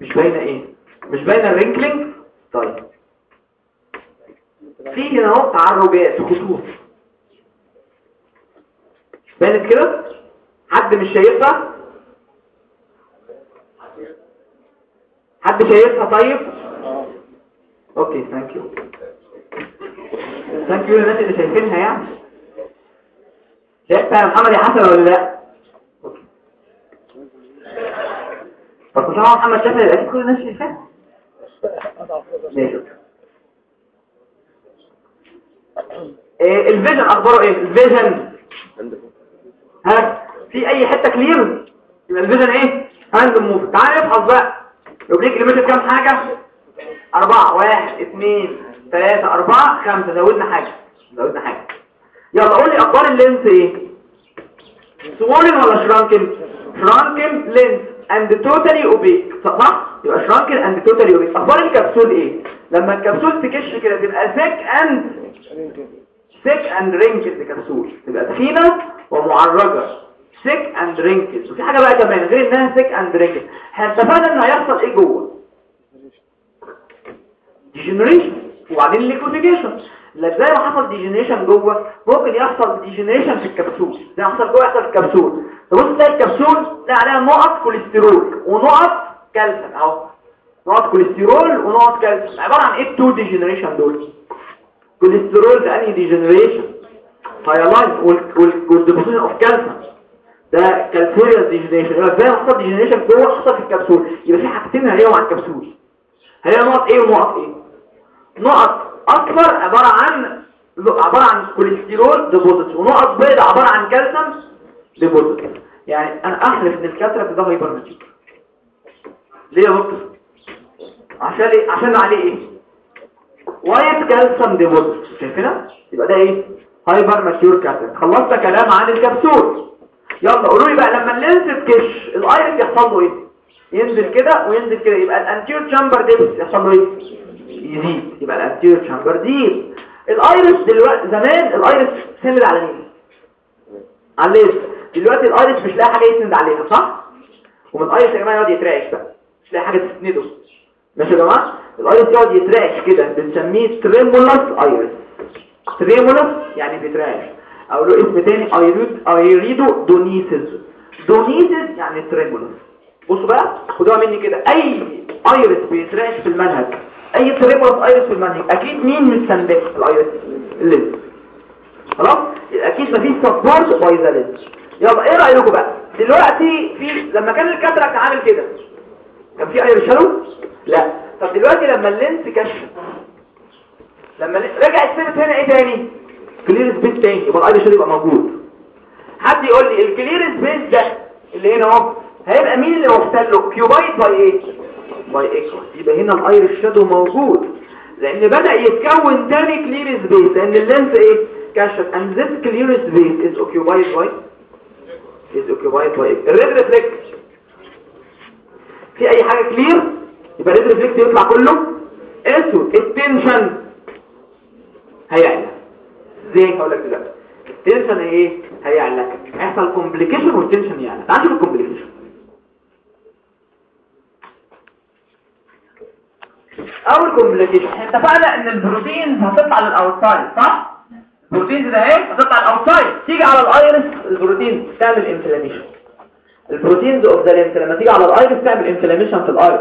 A: مش باينة إيه؟ مش باينة ال wrinkling؟ طيب. في هنا أهو تعرجات خطوط بانت كده؟ حد مش شايفها؟ حد شايفها طيب؟ okay thank you thank you للناس اللي شايفينها يعني. شايفها يا محمد يا حسن ولا لا. طب طالما محمد شافها يبقى كل الناس شايفاها. ماشي إيه ال vision أخباره إيه؟ ال vision. ها في أي حتة clear؟ يبقى ال vision إيه؟ hand move. تعال نفحص بقى. ال oblique illumination كام حاجة؟ أربعة. واحد اثنين ثلاثة أربعة خمسة. زودنا حاجة. زودنا حاجة. يلا قول لي أخبار ال lens إيه؟ swollen ولا shrunken؟ shrunken lens and totally opaque صح؟ يبقى shrunken and totally opaque أخبار الكبسول إيه؟ لما الكبسول تكش كده تبقى thick and thick and wrinkled ال capsule. تبقى تخينة ومعرجة. thick and wrinkled وفي حاجة بقى كمان غير إنها thick and wrinkled إحنا اتفقنا ان هيحصل إيه جوه؟ degeneration وبعدين liquefaction لا زي ما حصل degeneration جوه ممكن يحصل degeneration في الكبسول. ما حصل جوه يحصل في الكبسول. تبص تلاقي الكبسول تلاقي عليها نقط كوليسترول ونقط كالسيوم. أهو. نقط كوليسترول ونقط كالسيوم. عبارة عن إيه ال two degeneration دول؟ كوليسترول ده أنهي degeneration hyaline وال deposition of calcium ده calcareous degeneration يبقى ما حصل degeneration جوه حصل في الكبسول. يبقى في حاجتين هيقعوا على الكبسول. هي نقط إيه ونقط إيه نقط اصفر عبارة عن عبارة عن cholesterol deposit ونقط بيضاء عبارة عن calcium deposit يعني أنا أحلف إن ال cataract ده hypermature ليه يا دكتور؟ عشان إيه؟ عشان عليه إيه؟ white calcium deposit شايفينها؟ يبقى ده إيه؟ hypermature cataract خلصت كلام عن الكبسول. يلا قولوا لي بقى لما ال lens تكش ال iris يحصل له إيه؟ ينزل كده وينزل كده يبقى ال anterior chamber depth يحصل له إيه؟ يزيد يبقى ال anterior chamber deep. ال iris دلوقتي زمان ال iris سند على مين؟ على ال lens دلوقتي ال iris مش لاقي حاجة يسند عليها صح؟ ومن ال iris يا جماعة يقعد يترعش بقى مش لاقي حاجة تسنده. ماشي يا جماعة؟ ال iris يقعد يترعش كده بنسميه tremulous iris. tremulous يعني بيترعش. أو له اسم تاني irid iridodonesis donesis يعني tremulous بصوا بقى خدوها مني كده. أي iris بيترعش في المنهج. أي tremulous iris في المنهج. أكيد مين في ال iris ال lens خلاص؟ أكيد مفيش support by the lens يلا إيه رأيكم بقى؟ دلوقتي في لما كان ال cataract عامل كده كان في iris shadow لا. طب دلوقتي لما ال lens كشت لما رجع السيرت هنا إيه تاني؟ clear space تاني يبقى ال iris shadow يبقى موجود حد يقول لي ال clear space ده اللي هنا اهو هيبقى مين اللي محتل له؟ occupied by إيه by aqueous يبقى هنا ال iris shadow موجود. لأن بدأ يتكون تاني clear space لأن ال lens إيه؟ كشت. And this clear space is occupied by is occupied by ال red reflex في أي حاجة clear يبقى ال red reflex يطلع كله. اسود ال tension هيعلى. إزاي هقول لك دلوقتي؟ ال tension إيه؟ هيعلى هيحصل complication وال tension يعلى تعال نشوف ال complication اول complication اتفقنا إن ال proteins هتطلع لل outside صح؟ ال proteins ده اهي هتطلع لل outside. تيجي على ال iris ال protein تعمل inflammation ال proteins of the lens لما تيجي على ال iris تعمل inflammation في ال iris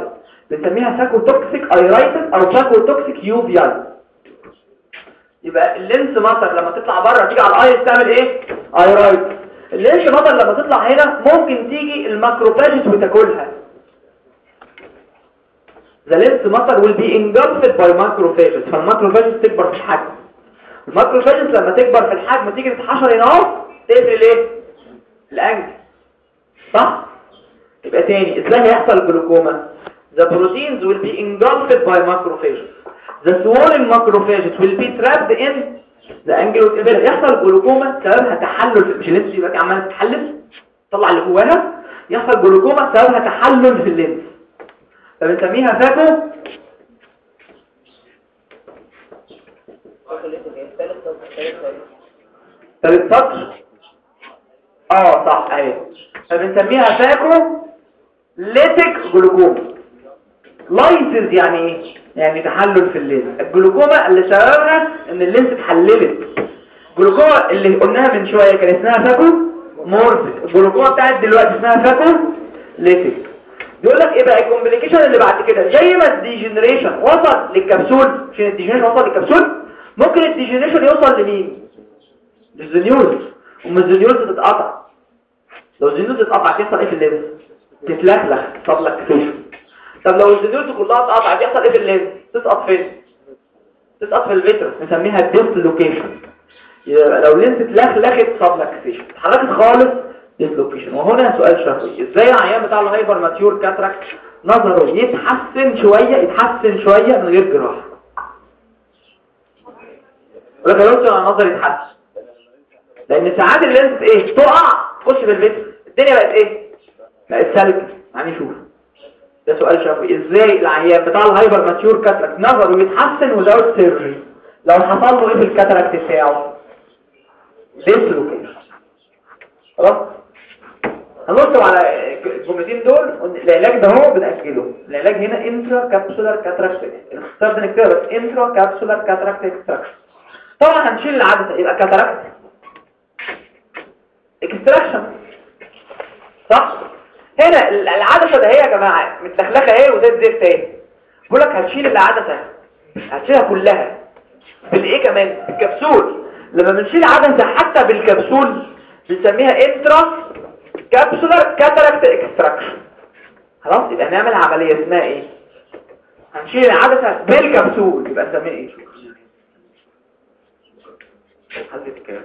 A: بنسميها phacotoxic iritis أو phacotoxic uveitis يبقى ال lens matter لما تطلع بره تيجي على ال iris تعمل إيه؟ iritis ال lens matter لما تطلع هنا ممكن تيجي ال macrophages وتاكلها. The lens matter will be engulfed by macrophages. فال macrophages تكبر في الحجم. ال macrophages لما تكبر في الحجم تيجي تتحشر هنا اهو تقفل إيه؟ ال angle. صح؟ يبقى تاني. إزاي هيحصل glaucoma the proteins will be engulfed by macrophages. The swollen macrophages will be trapped in the angle وتقفلها يحصل جلوكوما سببها تحلل مش ال lens يبقى عماله تتحلل تطلع اللي جواها يحصل جلوكوما سببها تحلل في ال lens فبنسميها phaco ثالث سطر آه صح اهي فبنسميها phacolytic glaucoma lysis يعني إيه؟ يعني تحلل في ال lens ال glaucoma اللي سببها إن ال lens اتحللت. الجلوكوما اللي قلناها من شوية كان اسمها phacomorphic. الجلوكوما بتاعت دلوقتي اسمها phacolytic بيقول لك إيه بقى؟ ال complication اللي بعد كده. زي ما ال degeneration وصل للكبسول عشان ال degeneration وصل للكبسول ممكن ال degeneration يوصل لمين؟ لل zonules. وما ال zonules تتقطع. لو ال zonules تتقطع يحصل إيه في ال lens تتلخلخ subluxation طب لو ال zonules كلها اتقطعت يحصل إيه في ال lens تسقط فين؟ تسقط في ال vitreous نسميها dislocation لو ال lens اتلخلخت subluxation اتحركت خالص dislocation وهنا سؤال شفوي إزاي العيان بتاع ال hypermature cataract نظره يتحسن شوية يتحسن شوية من غير جراحة؟ ولا كلمت أنا نظري يتحسن. لأن ساعات ال lens إيه؟ تقع تخش في ال vitreous الدنيا بقت إيه؟ بقت سلك يعني شوف. ده سؤال شفوي إزاي؟ العيان بتاع ال hypermature cataract. نظره يتحسن without surgery لو حصل له إيه في ال cataract بتاعه؟ dislocation خلاص؟ هنرسم على الجملتين دول العلاج ده هو بنأجله. العلاج هنا intracapsular cataract الاختصار ده نكتبه بس intracapsular cataract طبعا هنشيل العدسه يبقى cataract extraction صح؟ هنا العدسة ده هي يا جماعة متلخلخة اهي وزي الزفت اهي بقول لك هتشيل العدسة هتشيلها كلها بالإيه كمان؟ بالكبسول. لما بنشيل عدسة حتى بالكبسول بنسميها intracapsular cataract extraction خلاص يبقى نعمل عملية اسمها إيه؟ هنشيل العدسة بالكبسول. يبقى نسميها إيه؟ حد الكلام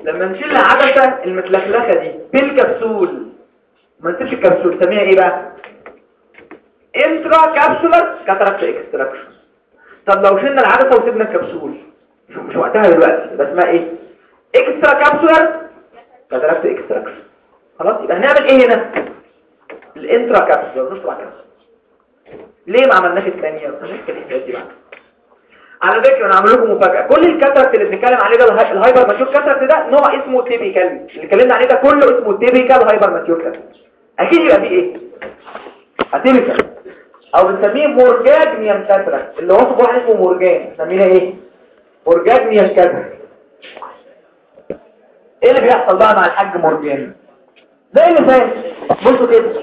A: لما نشيل العدسة المتلخلخه دي بالكبسول ما نسيبش الكبسول نسميها إيه بقى؟ intracapsular cataract extraction طب لو شلنا العدسة وسيبنا الكبسول مش, وقتها دلوقتي بس اسمها إيه؟ extracapsular cataract extraction خلاص يبقى هنعمل إيه هنا؟ ال intracapsular نشطب على الكبسول ليه ما عملناش الثانية هنحكي الحكايات دي بعد على فكرة أنا هعمل لكم مفاجأة. كل ال cataract اللي بنتكلم عليه ده ال hy- ال hypermature cataract ده نوع اسمه typical اللي اتكلمنا عليه ده كله اسمه typical hypermature cataract أكيد يبقى فيه إيه؟ atypical أو بنسميه Morgagnian cataract اللي وصف واحد اسمه مورجان. نسميها إيه؟ Morgagnian cataract إيه اللي بيحصل بقى مع الحاج مورجان؟ زي المثال. بصوا كده.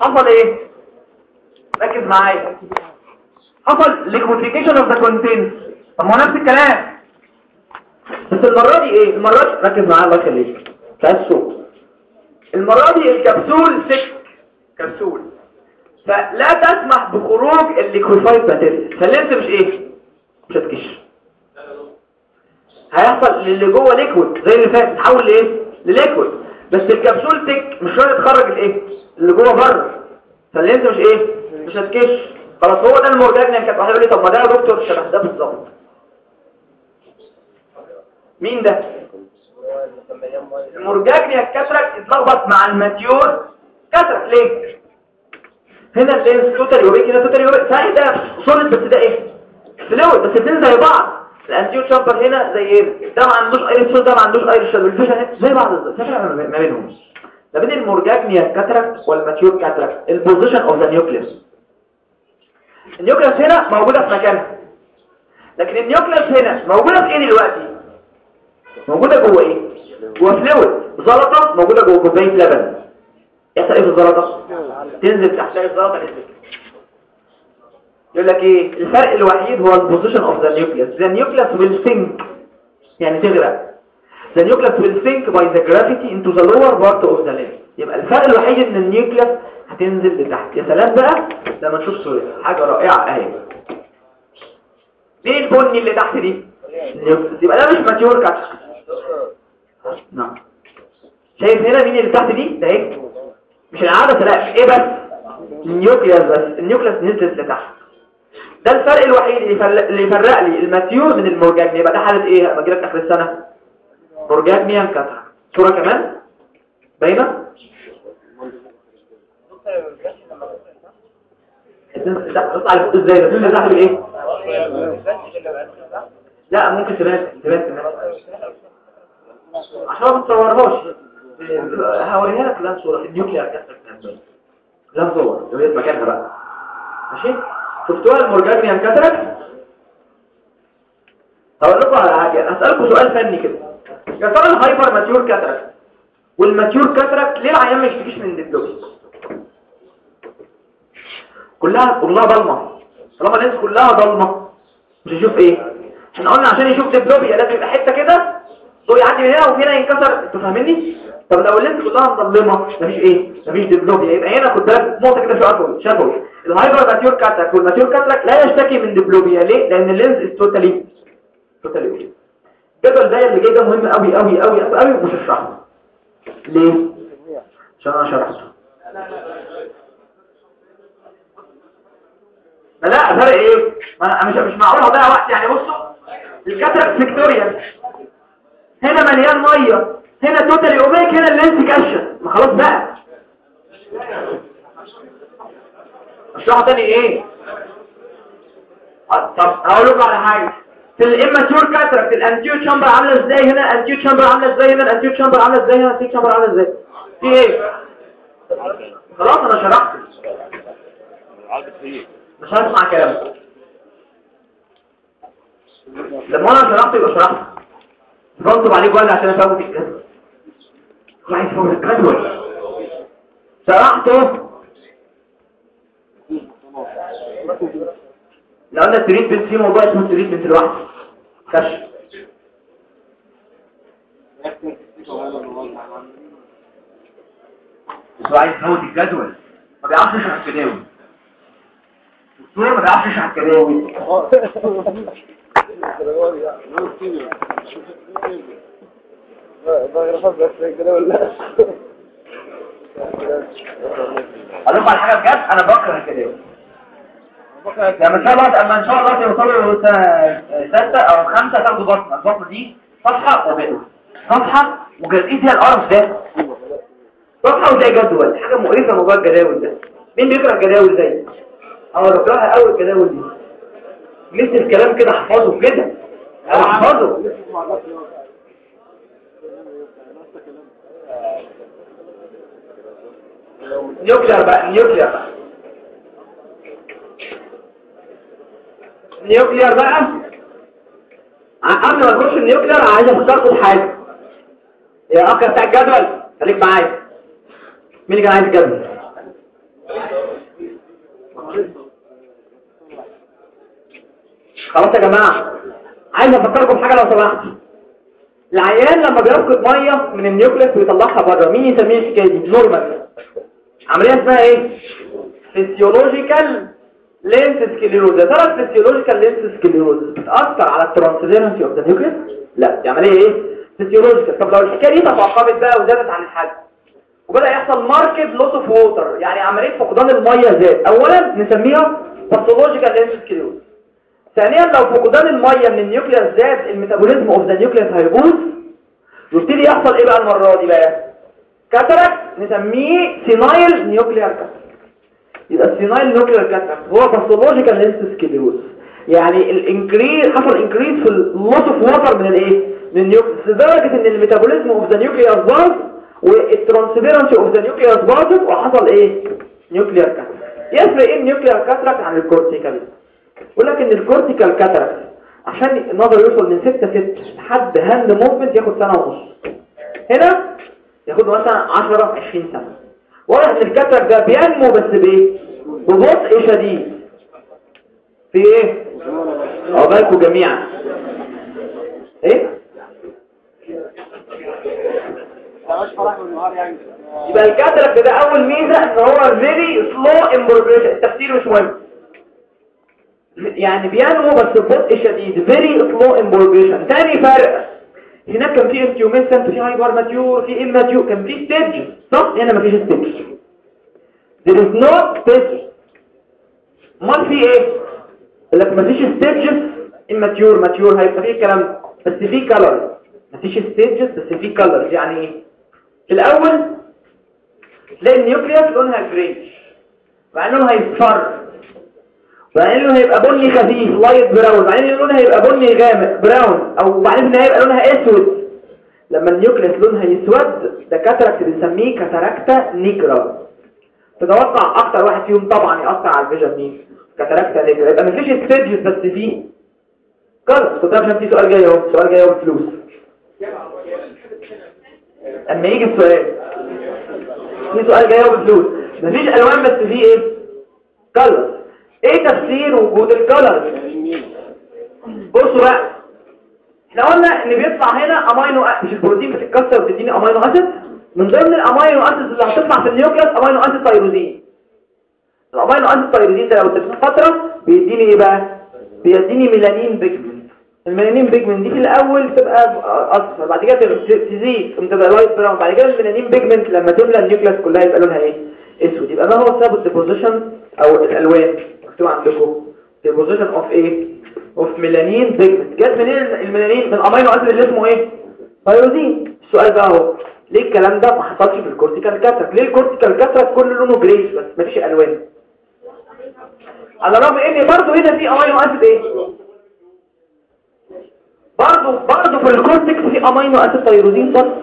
A: حصل إيه؟ ركز معايا. حصل liquefaction of the contents طب ما هو نفس الكلام. بس المرة دي إيه؟ المرة دي ركز معايا الله يخليك صوت المرة دي ال capsule thick capsule. فلا تسمح بخروج ال liquefied material فال lens مش إيه؟ مش هتكش. هيحصل اللي جوه liquid زي اللي فات. تحول لإيه؟ ل liquid بس ال capsule thick مش راضي تخرج الايه اللي جوه بره. فال lens مش إيه؟ مش هتكش. خلاص هو ده ال Morgagnian cataract يقول لي طب ما ده يا دكتور شبه ده بالظبط. مين ده؟ ال Morgagnian cataract اتلخبط مع ال mature. cataract ليه؟ هنا ال lens total opaque هنا total opaque صحيح ده solid بس ده إيه؟ fluid بس الاثنين زي بعض. ال anterior chamber هنا زي هنا ده ما عندوش iris ده ما عندوش iris وال vision زي بعض. ما بينهم ما بين المورجاجنيان كاتراك والماتيور كاتراك البوزيشن اوف ذا نيوكليوس النيوكليوس هنا موجودة في مكانها لكن ال nucleus هنا موجودة في إيه دلوقتي؟ موجودة جوه إيه؟ جوه fluid زلطة موجودة جوه كوباية لبن. يحصل إيه في الزلطة؟ تنزل تحت. الزلطة نزلت يقول لك إيه؟ الفرق الوحيد هو ال position of the nucleus the nucleus will sink يعني تغرق. The nucleus will sink by the gravity into the lower part of the lens. يبقى الفرق الوحيد إن ال nucleus هتنزل لتحت. يا سلام بقى لما نشوف صورة حاجة رائعة أهي. مين البني اللي تحت دي؟ يبقى ده مش mature cataract نعم. شايف هنا مين اللي تحت دي؟ ده إيه؟ مش العدسة لا. إيه بس؟ ال nucleus بس. ال nucleus نزلت لتحت. ده الفرق الوحيد اللي يفرق, لي ال mature من ال Morgagnian يبقى ده حالة إيه؟ لما اجيلك آخر السنة Morgagnian cataract صورة كمان؟ باينة لا ممكن تبات تبات عشان ما تصورهاش هوريها لك لأن صورة ال nuclear cataract لأن صور لو مكانها بقى. ماشي؟ شفتوها؟ ال Morgagnian cataract هقول لكم على حاجة. هسالكم سؤال فني كده. يا ترى ال hypermature cataract وال mature cataract ليه العيان ما يشتكيش من diplopia كلها كلها ضلمة. طالما الناس كلها ضلمة مش هيشوف إيه؟ إحنا قلنا عشان يشوف diplopia لازم يبقى حتة كده ضوء يعدي من هنا وهنا ينكسر. أنتوا فاهميني؟ طب لو ال lens كلها مظلمة مفيش إيه؟ مفيش diplopia يبقى هنا خد بالك نقطة كده شوية شفوي ال hypermature cataract وال mature cataract لا يشتكي من diplopia ليه؟ لأن ال lens is totally totally الجدول ده اللي جاي ده مهم قوي قوي قوي قوي ومش هشرحه. ليه؟ عشان أنا شرحته. لا لا فرق إيه؟ ما أنا مش مش معقول أضيع وقت يعني بصوا. ال cataract sectorial هنا مليان مية. هنا totally opaque هنا ال lens كاشة ما خلاص بقى. أشرحه تاني إيه؟ طب هقول لكم على حاجة. في ال immature cataract ال anterior chamber عاملة إزاي هنا؟ ال anterior chamber عاملة إزاي هنا؟ ال anterior chamber عاملة إزاي هنا؟ ال anterior chamber عاملة إزاي؟ في إيه؟ خلاص أنا شرحت. مش هسمع كلام لما أنا شرحت يبقى شرحت. بنصب عليك ولا عشان افهمك الجدول شرحته؟ لو قلنا التريتمنت في موضوع اسمه التريتمنت لوحده كشف. بس هو عايز يفوت الجدول. ما بيعرفش يشرح الكداوي الدكتور ما بيعرفش يشرح الكداوي أقول لكم على حاجة بجد؟ أنا بكره الجداول لما إن شاء الله اما إن شاء الله توصلوا ستة أو خمسة تاخدوا بطنه البطنه دي وجدول صفحة وجدول إيه ده القرف ده؟ صفحة وزي جدول حاجة مقرفة موضوع الجداول ده. مين بيقرا الجداول زي؟ أنا بكرهها قوي الجداول دي. مثل الكلام كده احفظه كده. احفظه nuclear بقى nuclear بقى. nuclear بقى؟ قبل ما نخش ال nuclear عايز افكركم بحاجه يا اخ بتاع الجدول خليك معايا. مين اللي كان عايز الجدول؟ خلاص يا جماعة عايز أفكركم بحاجه لو سمحت. العيان لما بيفقد مية من ال nucleus ويطلعها بره. مين يسميه الحكاية دي normal. عملية اسمها إيه؟ physiological lens sclerosis ترى ال physiological lens sclerosis بتأثر على ال transparency of the nucleus لا. دي عمليه إيه physiological طب لو الحكاية دي تفاقمت بقى وزادت عن الحد وبدأ يحصل marked loss of water يعني عملية فقدان المية زاد. اولا نسميها pathological lens sclerosis ثانيا لو فقدان المية من ال nucleus زاد ال metabolism of the nucleus هيبوظ. يبتدي يحصل إيه بقى المرة دي بقى؟ cataract نسميه senile nuclear cataract يبقى ال senile nuclear cataract هو pathological lens sclerosis يعني ال increase حصل increase في ال loss of water من الايه؟ من ال nucleus لدرجة إن ال metabolism of the nucleus باظ وال transparency of the nucleus باظت وحصل إيه؟ nuclear cataract يفرق إيه ال nuclear cataract عن ال cortical يقول لك ان ال cortical cataract عشان النظر يوصل من 6 6 لحد hand movement ياخد سنة ونص. هنا ياخد مثلا 10 20 سنة. ان الكاتراكت ده بينمو بس بإيه؟ ببطء شديد. في إيه؟ عقبالكم جميعا. إيه؟ يبقى الكاتراكت ده أول ميزة إن هو very slow in progression التفسير مش مهم. يعني بينمو بس ببطء شديد. Very slow in progression تاني فرق. هناك كان في intumescent في hypermature في immature كان في stage صح؟ هنا مفيش stage there is no stage امال في إيه؟ لك مفيش stages immature mature هيبقى في كلام. بس في color مفيش stages بس في color يعني إيه في الأول تلاقي ال nucleus لونها greyish مع هيصفر بعدين لونه هيبقى بني خفيف light brown. بعدين لونها هيبقى بني غامق brown. أو بعدين النهاية هيبقى لونها أسود. لما ال nucleus لونها يسود ده cataract بنسميه cataracta nigra. تتوقع أكتر واحد فيهم طبعا يأثر على ال vision مين cataracta nigra. يبقى مفيش stages بس فيه color كنت عشان في سؤال جاي أهو. سؤال جاي أهو بفلوس. أما يجي السؤال. في سؤال جاي أهو بفلوس. مفيش ألوان بس فيه إيه؟ color إيه تفسير وجود ال color بصوا بقى إحنا قلنا إن بيطلع هنا امينو. مش البروتين بتتكسر وتديني amino acid من ضمن ال amino acid اللي هتطلع في ال nucleus amino acid tyrosine ال amino acid tyrosine ده لو تبقى فترة بيديني إيه بقى؟ بيديني melanin pigment ال melanin pigment دي في الأول تبقى أصفر بعد كده تزيد تبقى light brown بعد كده ال melanin pigment لما تملى ال nucleus كلها يبقى لونها إيه؟ أسود. يبقى ما هو سبب ال deposition أو الألوان. مكتوب عندكم deposition of إيه of melanin pigment. جت منين الميلانين؟ من amino acid اللي اسمه إيه؟ تايروزين السؤال بقى اهو ليه الكلام ده ما حصلش في ال cortical cataract ليه ال cortical cataract كل لونه greyish بس؟ مفيش ألوان. على الرغم إن برضه هنا في amino acid إيه؟ برضه برضه في ال cortex في amino acid tyrosine برضه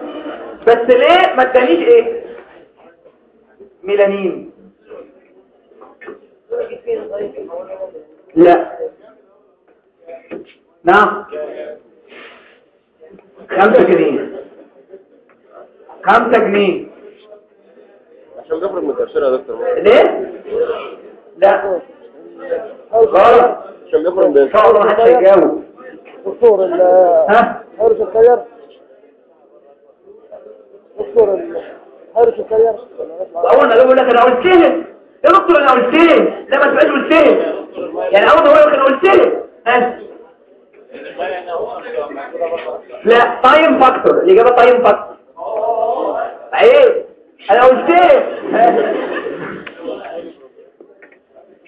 A: بس ليه ما ادانيش إيه؟ ميلانين. لا. نعم. خمسة جنيه خمسة جنيه
B: عشان بيخرج من التفسير يا دكتور.
A: ليه؟ لا. غلط.
B: عشان بيخرج من
A: إن شاء الله ما حدش هيجاوب.
C: دكتور ال
A: ها؟
C: حارس السير دكتور ال حارس السير
A: اول ما يقول لك أنا قلت لك يا دكتور أنا قلت لك لا ما تبقاش قلت لك يعني أول ما لك أنا قلت لك ها لا تايم فاكتور الإجابة تايم فاكتور عيب. أنا قلت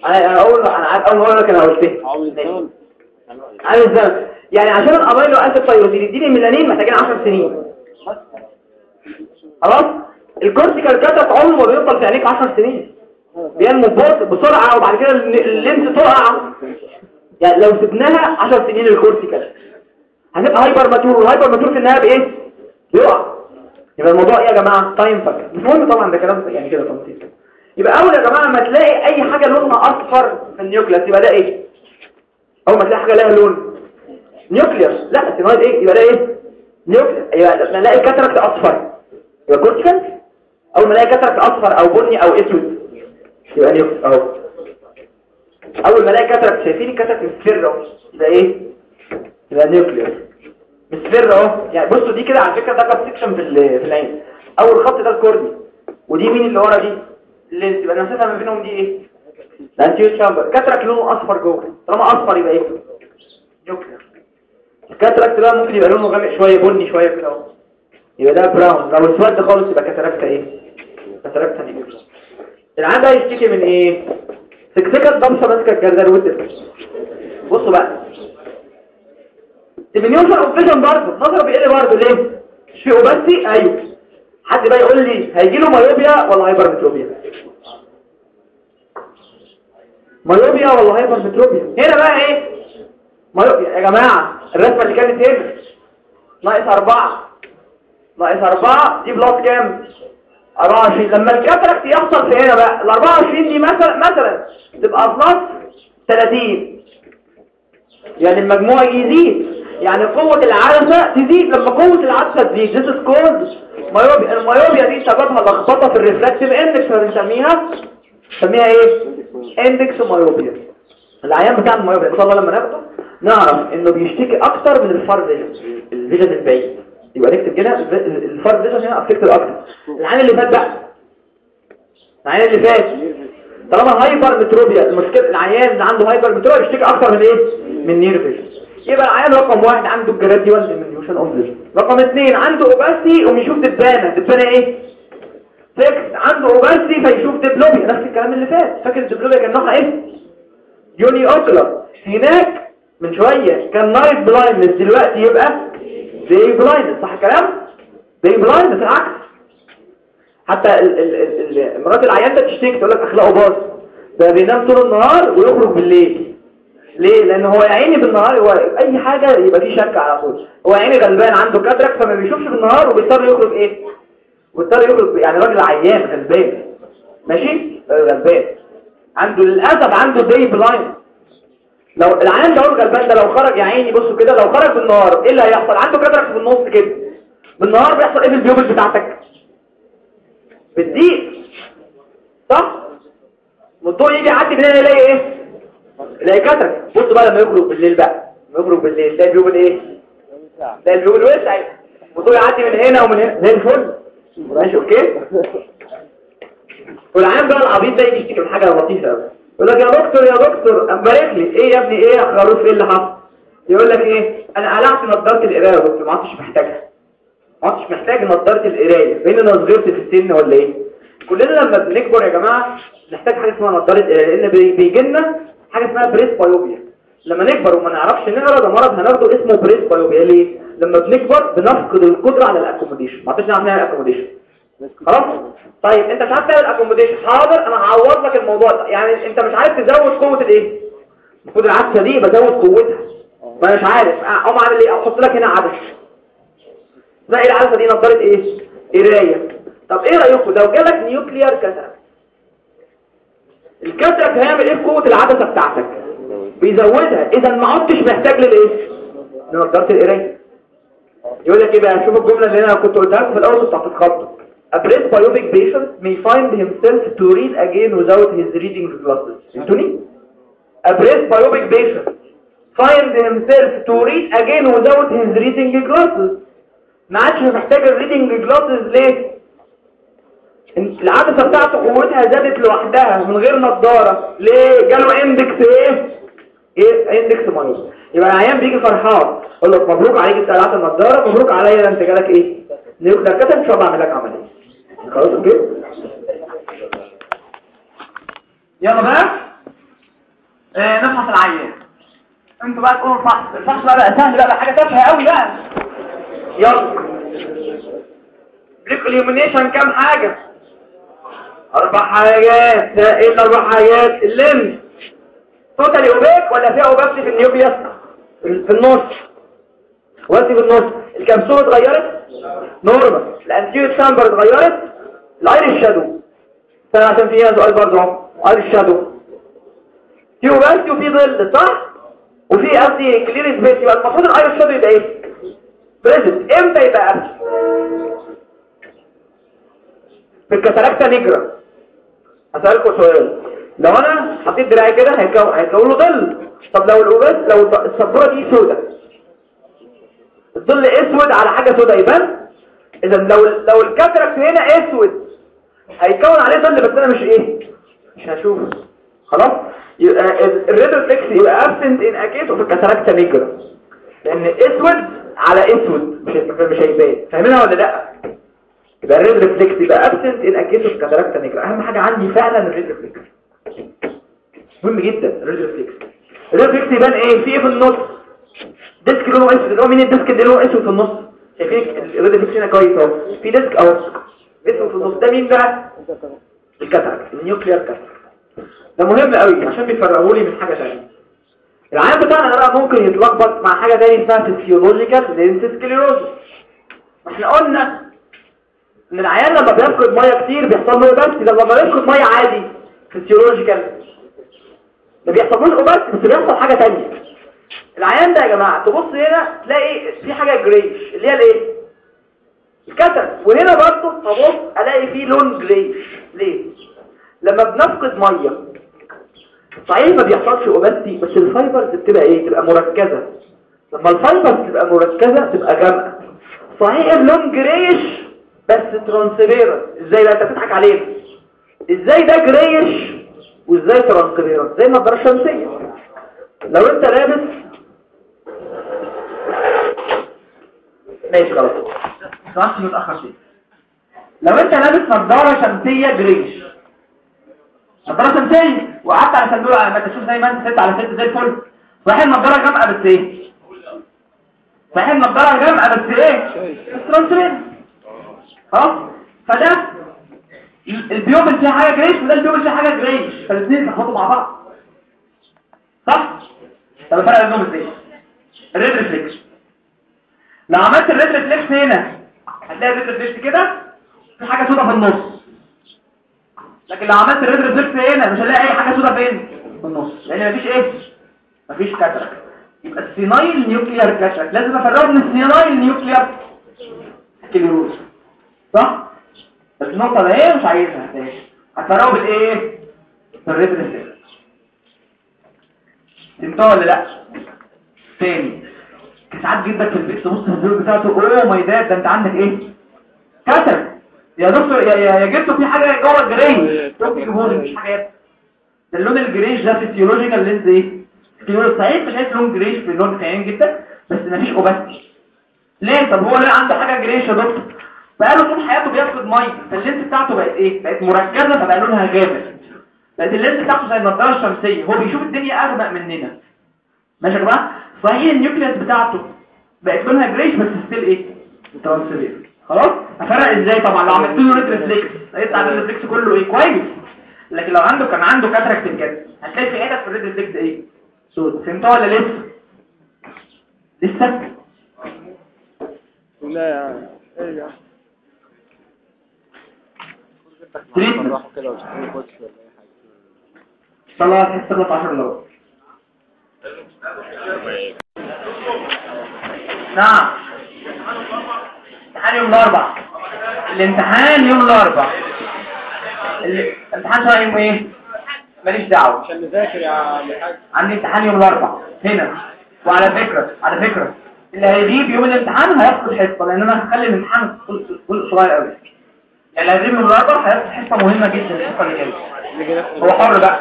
A: أنا أقول أنا عارف أول ما أنا قلت عامل إزاي يعني عشان ال amino acid tyrosine يديني ميلانين محتاجين 10 سنين. خلاص؟ ال cortical cataract عمره بيفضل في عينيك 10 سنين. بينمو بسرعة وبعد كده ال- ال lens تقع يعني لو سبناها 10 سنين ال cortical هتبقى hypermature وال hypermature في النهاية بإيه؟ بيقع. يبقى الموضوع إيه يا جماعة؟ time factor مش مهم طبعا ده كلام يعني كده تنطيط يبقى أول يا جماعة ما تلاقي أي حاجة لونها أصفر في ال nucleus يبقى ده إيه؟ أول ما تلاقي حاجة لها لون. nucleus لا سينويد إيه؟ يبقى ده إيه؟ nucleus يبقى لما نلاقي cataract أصفر. يبقى cortical؟ أول ما نلاقي cataract أصفر أو بني أو أسود. يبقى nucleus اهو أول ما ألاقي cataract شايفين ال cataract مصفر أهو. يبقى إيه؟ يبقى nucleus مصفر أهو. يعني بصوا دي كده على فكرة ده cut section في ال- في العين. أول خط ده ال cornea. ودي مين اللي ورا دي؟ ال lens يبقى المسافه ما بينهم دي إيه؟ ال anterior chamber cataract لونه أصفر جوه. طالما أصفر يبقى إيه؟ nucleus ال cataract بقى ممكن يبقى لونه غامق شوية بني شوية كده أهو. يبقى ده brown لو اسود خالص يبقى cataract إيه؟ cataract nucleus العيان ده يشتكي من إيه؟ سكسكه ضمسه ماسكه الجردل والدفن بصوا بقى. diminution of vision برضه. نظره بيقل برضه؟ ليه؟ شيء opacity أيوه. حد بقى يقول لي هيجي له myopia ولا hypermetropia؟ myopia ولا hypermetropia؟ هنا بقى إيه؟ myopia يا جماعة الرسمة اللي كانت هنا. ناقص أربعة. ناقص أربعة دي plus كام؟ 24 لما ال cataract يحصل في هنا بقى ال 24 دي مثلا مثلا تبقى plus 30 يعني المجموع يزيد. يعني قوة العدسة تزيد. لما قوة العدسة تزيد this is called myopia ال myopia دي سببها لخبطة في ال refractive index فبنسميها نسميها إيه؟ index myopia العيان بتاع ال myopia إن شاء الله لما ناخده نعرف إنه بيشتكي أكتر من vision ال vision البعيد. يبقى نكتب كده ال far vision هنا affected أكتر. العيان اللي فات بقى. العيان اللي فات. طالما hypermetropia المشكلة العيان اللي عنده hypermetropia بيشتكي أكتر من إيه؟ من near vision. يبقى العيان رقم واحد عنده ال gradual diminution of vision رقم اثنين عنده opacity وبيشوف دبانة. دبانة إيه؟ سكس عنده اوباسي فيشوف diplopia. نفس الكلام اللي فات. فاكر ال diplopia كان نوعها إيه؟ uniocular هناك من شوية كان night blindness. دلوقتي يبقى day blindness صح الكلام day blindness العكس. حتى مرات العيان ده تشتكي تقول لك أخلاقه باظ. ده بينام طول النهار ويخرج بالليل. ليه؟ لأن هو يا عيني بالنهار هو أي حاجة يبقى فيه شك على طول. هو يا عيني غلبان عنده cataract فما بيشوفش بالنهار وبيضطر يخرج إيه؟ وبيضطر يخرج يعني راجل عيان غلبان. ماشي؟ غلبان. عنده للأسف عنده day blind لو العيان ده هو الغلبان ده لو خرج يا عيني بصوا كده لو خرج بالنهار إيه اللي هيحصل؟ عنده cataract في النص كده. بالنهار بيحصل إيه في ال pupil بتاعتك؟ بتضيق صح؟ والضوء يجي يعدي من هنا يلاقي إيه؟ يلاقي cataract بصوا بقى لما يخرج بالليل بقى لما يخرج بالليل تلاقي ال pupil إيه؟ تلاقي ال pupil وسع والضوء يعدي من هنا ومن هنا. زي الفل. ماشي okay؟ والعيان بقى العبيط ده يجي يشتكي من حاجة لطيفة قوي يقول لك يا دكتور يا دكتور بارك لي إيه يا ابني؟ إيه يا خروف؟ إيه اللي حصل؟ يقول لك إيه؟ أنا قلعت نظارة القراية يا دكتور ما عدتش محتاجها. ما عدتش محتاج نظارة القراية. باين أنا صغرت في السن ولا إيه؟ كلنا لما بنكبر يا جماعة نحتاج حاجة اسمها نظارة قراية لأن بي- بيجي لنا حاجة اسمها presbyopia. لما نكبر وما نعرفش نقرا ده مرض هناخده اسمه presbyopia. ليه؟ لما بنكبر بنفقد القدرة على ال accommodation ما عدتش نعرف نعمل accommodation خلاص؟ طيب انت مش عارف تعمل accommodation حاضر أنا هعوض لك الموضوع ده. يعني انت مش عارف تزود قوة الايه؟ المفروض العدسه دي بزود قوتها. ما مش عارف. أقوم أعمل إيه؟ أحط لك هنا عدسه زي العدسه دي نظاره إيه؟ قراية. طب إيه رأيكم؟ لو جالك nuclear cataract ال cataract هيعمل إيه في قوة العدسة بتاعتك؟ بيزودها. إذا ما عدتش محتاج للإيه؟ لنظاره القراية. يقول لك إيه بقى؟ شوف الجملة اللي أنا كنت قلتها لكم في الأول كنت هتتخضوا A presbyopic patient may find himself to read again without his reading glasses. فهمتوني؟ A presbyopic patient find himself to read again without his reading glasses. ما عادش محتاج ال reading glasses ليه؟ العدسة بتاعته قوتها زادت لوحدها من غير نظارة ليه؟ جاله index إيه؟ إيه index myopia يبقى العيان بيجي فرحان يقول لك مبروك عليك أنت قلعت النظارة مبروك عليا أنت جالك إيه؟ nuclear cataract مش هبقى أعمل لك عملية خلاص okay. يلا بقى. آه نفحص العيان. أنتوا بقى تقولوا الفحص. الفحص بقى بقى سهل بقى, بقى حاجة تافهة قوي بقى. يلا. oblique illumination كام حاجة؟ أربع حاجات. إيه الأربع حاجات؟ الليمف totally opaque ولا فيها opacity في ال nucleus في النص. وانت في النص. الكبسولة اتغيرت؟ normal ال anterior chamber اتغيرت؟ ال iris shadow عشان فيها سؤال برضه اهو iris shadow في opacity وفي ظل صح؟ وفي قصدي clear space يبقى المفروض ال iris shadow يبقى إيه؟ present إمتى يبقى absent في ال cataracta nigra. هسألكم سؤال. لو أنا حطيت دراعي كده هيكون هيكون له ظل. طب لو ال opacity لو السبورة دي سودة. الظل أسود على حاجة سودة يبان؟ اذا لو لو ال cataract هنا أسود هيكون عليه ظل بس أنا مش إيه مش هشوفه. خلاص؟ يبقى ال red reflex يبقى absent in اكيس وفي ال cataracta nigra لأن اسود على أسود مش مش هيبان. فاهمينها ولا لأ؟ يبقى ال red reflex يبقى absent in اكيس وفي ال cataracta nigra أهم حاجة عندي فعلا ال red reflex مهم جدا ال red reflex ال red reflex يبان إيه؟ في إيه في النص؟ disc لونه أسود. هو مين ال disc اللي لونه أسود في النص؟ شايفين؟ ال red reflex هنا كويس أهو. في disc أهو. اسود في النص ده مين بقى الكاتاراكت النيوكليير كاتاراكت ده مهم قوي عشان بيفرقوا لي من حاجة ثانية العيان بتاعنا بقى ممكن يتلخبط مع حاجة ثانية اسمها physiological lens sclerosis إحنا قلنا ان العيان لما بيفقد ميه كتير بيحصل له بس لما بيفقد ميه عادي physiological ما بيحصلوش opacity بس بيحصل حاجة ثانية العيان ده يا جماعة تبص هنا تلاقي في حاجة greyish اللي هي الايه ال cataract وهنا برضه هبص الاقي فيه لون greyish. ليه؟ لما بنفقد مية. صحيح ما بيحصلش opacity بس ال fibers بتبقى إيه؟ تبقى مركزة. لما ال fibers تبقى مركزة تبقى غامقة. صحيح اللون greyish بس transparent إزاي بقى؟ أنت بتضحك علينا. إزاي ده greyish وإزاي transparent زي النضاره الشمسيه لو أنت لابس ماشي خلاص. خلاص متاخر شيء لو أنت لابس نضاره شمسية greyish. نضاره شمسية وقعدت على صندوق ما تشوف زي ما انت ست على ست زي الفل. صحيح النضاره غامقه بس إيه؟ صحيح النضاره غامقه بس إيه؟ بس transparent خلاص فده ال pupil فيها حاجة greyish وده ال pupil فيها حاجة greyish. فالاثنين بيتحطوا مع بعض. صح؟ طب الفرق بينهم إزاي؟ ال red reflex لو عملت ال red reflex هنا هتلاقي ال red reflex كده؟ في حاجة سودة في النص. لكن لو عملت ال red reflex هنا مش هلاقي أي حاجة سودة فين؟ في النص. لأن مفيش إيه؟ مفيش cataract يبقى ال senile nuclear cataract لازم افرقه من ال senile nuclear sclerosis صح؟ بس النقطة ده إيه مش عايزها تاني بالإيه؟ بال red reflex. فهمتوها ولا لأ؟ تاني. ساعات جدا في تبص في ال pupil بتاعته oh my god ده انت عندك إيه؟ cataract. يا دكتور يا يا, جبتوا في حاجة جوه جيبوا لي مش حاجات. ده اللون ال greyish ده physiological lens إيه؟ physiological صحيح شايف لون greyish في اللون كيان جدا بس مفيش opacity. ليه؟ طب هو ليه عنده حاجة greyish يا دكتور؟ بقاله طول حياته بيفقد مية. فال lens بتاعته بقت إيه؟ بقت مركزة فبقى لونها غامق. بقت ال lens بتاعته زي النضارة الشمسية. هو بيشوف الدنيا اغمق مننا. ماشي يا جماعة؟ صحيح ال nucleus بتاعته بقت لونها greyish بس still إيه؟ transparent خلاص؟ أفرق إزاي طبعا؟ لو عملت له reflex هيطلع ال red reflex كله إيه؟ كويس. لكن لو عنده كان عنده cataract بجد هتلاقي في حتت في ال red reflex إيه؟ سود. فهمتوا ولا لسه؟ لسه؟
C: لا يا إيه يا treatment.
A: صلاة تستغلط 10 لغات نعم. امتحان يوم الاربع الامتحان يوم الاربع ال- الامتحان شهر يوم إيه؟ ماليش دعوة.
C: عشان نذاكر يا عم الحاج
A: عندي امتحان يوم الاربع هنا. وعلى فكرة على فكرة. اللي هيجيب يوم الامتحان هياخد حصة لأن أنا هخلي الامتحان كل كل صغير قوي اللي هيجيب يوم الاربع هياخد حصة مهمة جدا الحصة اللي
C: جاية.
A: هو حر بقى.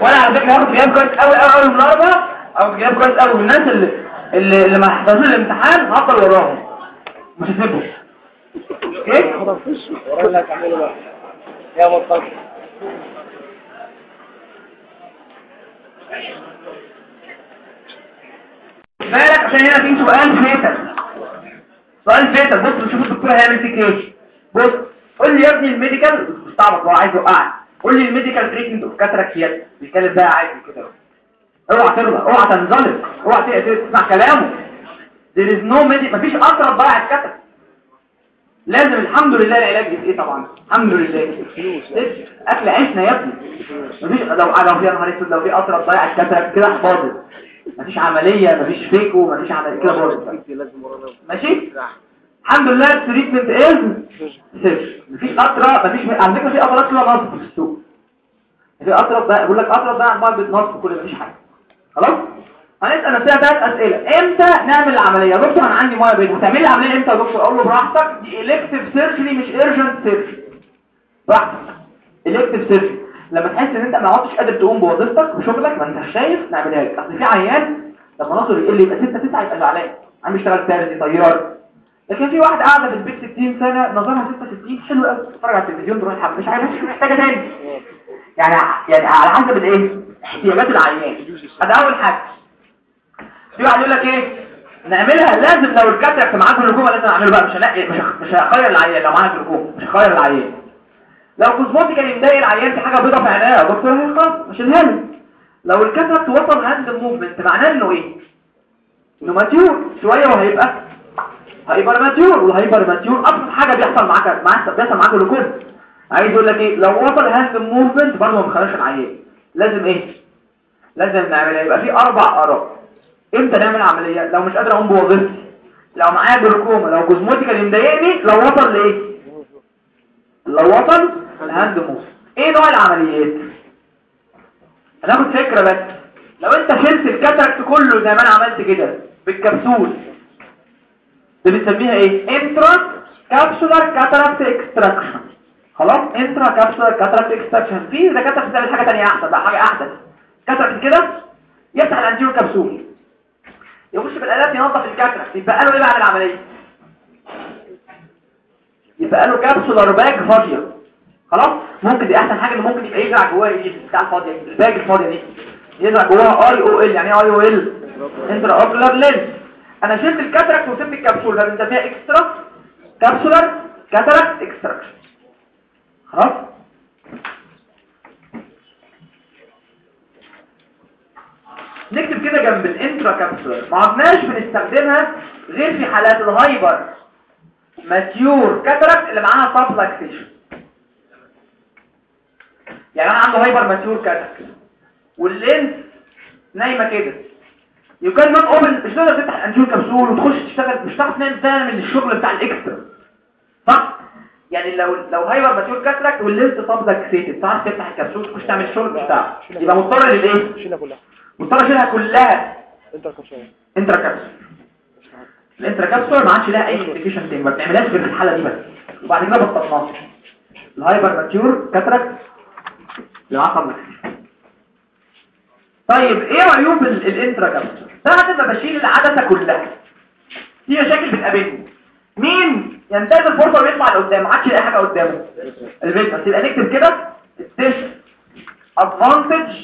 A: وأنا على فكرة هاخد غياب كويس قوي قوي قوي من الاربعه أو غياب كويس قوي من الناس اللي اللي, اللي ما حفظوش الامتحان هفضل وراهم. مش هسيبهم
C: إيه اللي هتعمله بقى يا
A: بالك عشان هنا في سؤال فاتك. سؤال فاتك. بص شوف الدكتور هيعمل فيك إيه. بص قول لي يا ابني الميديكال. استعبط هو عايز يوقعك. قول لي الميديكال تريتمنت اوف كاتراكت بيتكلم بقى عادي كده. اوعى ترضى اوعى تنزلق اوعى تسمع كلامه. There is no medic مفيش أقرب ضايع الكتر لازم الحمد لله العلاج إيه طبعا؟ الحمد لله. أكل عيشنا يا ابني مفيش لو لو في نهار أسود لو في أقرب ضايع الكتر كده باظت. مفيش عملية مفيش فيكو مفيش عملية كده باظت.
C: ورانا
A: ماشي؟ الحمد لله التريتمنت از صفر مفيش قطره مفيش على فكرة في قطرات كده نصب في السوق في قطره بقى بقول لك قطره بقى عمال بتنصب كل مفيش حاجة. خلاص؟ هنسال نفسنا ثلاث أسئلة. إمتى نعمل العملية؟ دكتور أنا عندي ميه بيضاء هتعمل لي العملية إمتى يا دكتور؟ أقول له براحتك. دي elective surgery مش urgent surgery براحتك. elective surgery لما تحس إن أنت ما عدتش قادر تقوم بوظيفتك بشغلك ما انت شايف نعملها لك. أصل في عيان لما نصر يقل يبقى 6/9 يبقى زعلان عم يشتغل ترزي طيار لكن في واحد قاعدة في البيت 60 سنة نظرها 6/60 حلو قوي تتفرج على التلفزيون تروح الحمام مش عارف مش محتاجة تاني. يعني يعني على حسب الايه؟ احتياجات العيان. ده أول حاجة. في واحد يقول لك إيه؟ نعملها لازم لو ال cataract معاه جلوكوما لازم نعمله بقى. مش هنقي مش هخ- مش هخير العيان لو معاه جلوكوما مش هخير العيان. لو cosmetical مضايق العيان في حاجة بيضاء في عينيه يا دكتور هي خلاص مش الهام لو ال cataract وصل hand movement معناه إنه إيه؟ إنه mature. شوية وهيبقى hyper mature. وال hyper mature. أبسط حاجة بيحصل معاك معاك بيحصل معاك جلوكوما عايز يقول لك إيه؟ لو وصل hand movement برضه ما بيخرجش العيان. لازم إيه؟ لازم نعملها يبقى في أربع آراء. إمتى نعمل عملية؟ لو مش قادر أقوم بوظيفتي لو معايا جلوكوما لو cosmetical مضايقني لو وصل لايه لو وصل ال hand move إيه نوع العمليات؟ هناخد فكره بس. لو أنت شلت ال cataract كله زي ما أنا عملت كده بالكبسول. دي بنسميها إيه؟ intra capsular cataract extraction خلاص؟ intra capsular cataract extraction في دكاتره بتعمل حاجة ثانية أحسن بقى حاجة أحسن. cataract كده؟ يفتح ال anterior capsule يخش بالالات ينظف ال cataract. يبقى له إيه بعد العملية؟ يبقى له capsular bag فاضية. خلاص؟ ممكن دي أحسن حاجة انه ممكن يبقى يزرع جواها إيه بتاع الفاضية ال bag الفاضية دي. يزرع جواها اي أو ال يعني اي أو ال انترا اوكلر لينس أنا شلت ال cataract وسبت الكبسول ده بنسميها extra capsular cataract extraction خلاص نكتب كده جنب ال intra capsular ما عدناش بنستخدمها غير في حالات ال hyper. mature. cataract اللي معاها subluxation يعني أنا عنده hyper mature cataract وال lens نايمة كده. يو كان نوت اوبن مش تقدر تفتح ال anterior capsule وتخش تشتغل مش هتعرف تعمل الشغل بتاع ال extra. صح؟ يعني لو لو hyper mature cataract وال lens subluxated تعرف تفتح الكبسول تخش تعمل الشغل بتاعه يبقى مضطر للايه
C: شيلها كلها.
A: مضطر اشيلها كلها.
C: انت ال
A: capsule intra capsule ال intra capsule ما عادش لها أي indication تاني ما بتعملهاش غير في الحالة دي بس. وبعد كده بطلناها. ال hyper mature cataract العصب نفسه طيب إيه عيوب ال- ال intra capsule ده هتبقى بشيل العدسة كلها. في مشاكل بتقابلني. مين ينتهز الفرصة ويطلع لقدام؟ ما عادش يلاقي حاجة قدامه. ال vitreous يبقى نكتب كده. ال disadvantage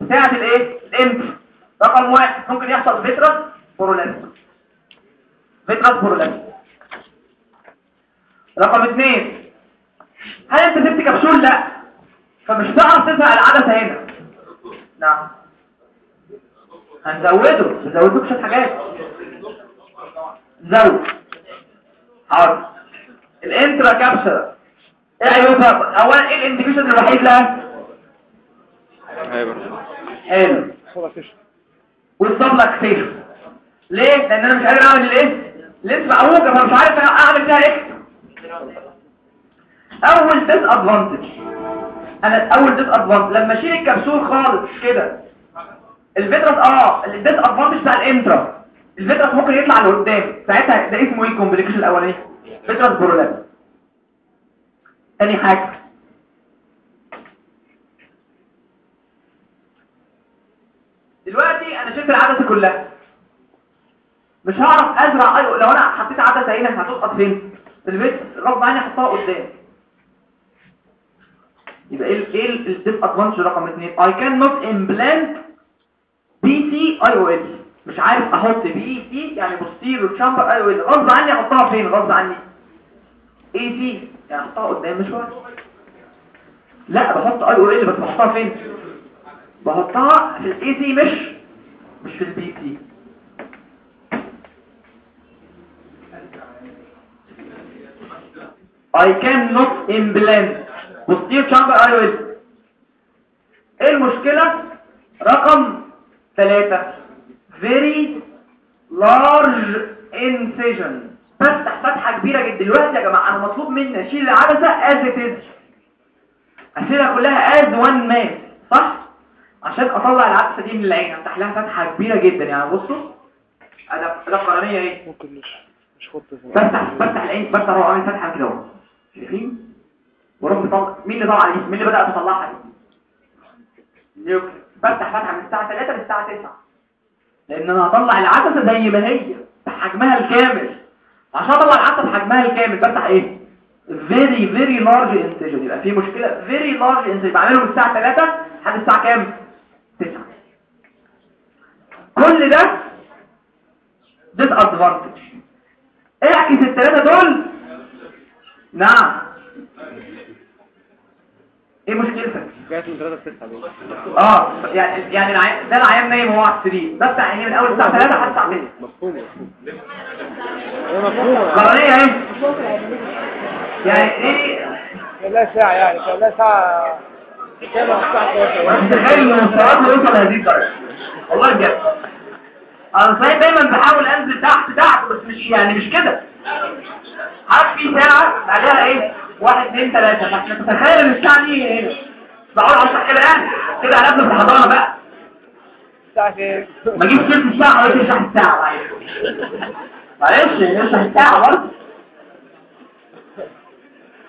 A: بتاعت الإيه؟ ال intra رقم واحد ممكن يحصل vitreous prolapse vitreous prolapse رقم اثنين هل أنت سبت كبسول لا. فمش هتعرف تزرع العدسة هنا. نعم. هنزوده. نزوده بشوية حاجات. زود. حاضر ال intra capsular إيه عيوبها اولا إيه ال indication الوحيد لها حلو.
C: وال
A: subluxation ليه؟ لأن أنا مش قادر اعمل الايه لسه معوجه فمش عارف أعمل فيها extra أول disadvantage أنا أول ديس ادفانتج لما أشيل الكبسول خالص كده. ال vitreous آه ال disadvantage بتاع ال intra. ال vitreous ممكن يطلع لقدام. ساعتها ده اسمه إيه ال complication الأولاني. vitreous prolapse تاني حاجة دلوقتي أنا شلت العدسة كلها. مش هعرف أزرع. أيوه لو أنا حطيت عدسة هنا هتسقط فين؟ البيت. غصب عني احطها قدام. يبقى إيه إيه ال disadvantage رقم 2 I cannot implant IOL مش عارف أحط PC يعني posterior chamber IOL غصب عني احطها فين؟ غصب عني. AC يعني احطها قدام شوية. لا بحط IOL بس بحطها فين؟ بحطها في ال AC مش مش في ال PC. I cannot implant. posterior chamber IOL إيه المشكلة؟ رقم ثلاثة. Very large incision. بفتح فتحة كبيرة جدا. دلوقتي يا جماعة أنا مطلوب مني أشيل العدسة as it is. اشيلها كلها as one man صح؟ عشان أطلع العدسة دي من العين أفتح لها فتحة كبيرة جدا. يعني بصوا أنا ده قرنية إيه؟
C: ممكن مش مش
A: بفتح بفتح العين بفتح هو عامل فتحة كده أهو. شايفين؟ وأروح مطلع مين اللي طلع دي؟ مين اللي بدأ تطلعها دي؟ نيوكليس بفتح فتحة من الساعة 3 للساعة 9 لأن أنا هطلع العدسة زي ما هي بحجمها الكامل. عشان اطلع العدسة بحجمها الكامل بفتح إيه؟ very very large incision يبقى في مشكلة. very large incision بعمله من الساعة 3 لحد الساعة كام؟ 9 كل ده disadvantage. اعكس الثلاثة دول. نعم. إيه مشكلتك
C: جات من 3 ل 9 دول.
A: آه يعني يعني العي... ده العيان نايم وهو على السرير. بفتح عينيه من أول الساعة 3 لحد الساعة 9
C: مفهوم هي مفهومة
A: قرنيه اهي. يعني إيه؟
C: كان لها ساعة يعني كان لها ساعة. كام الساعة 11
A: مش متخيل ان مستواك يوصل لهذه الدرجة. والله بجد. أنا صحيح دايما بحاول أنزل تحت تحت بس مش يعني مش كده. عارف في ساعة عليها إيه؟ واحد اثنين ثلاثة. فاحنا تتخيل ان الساعة دي هنا بقول اشرح كده يعني كده على قبل الحضانة بقى.
C: الساعة كام؟
A: ما أجيب سيره الساعة ولا اشرح الساعة معلش اشرح الساعة برضه.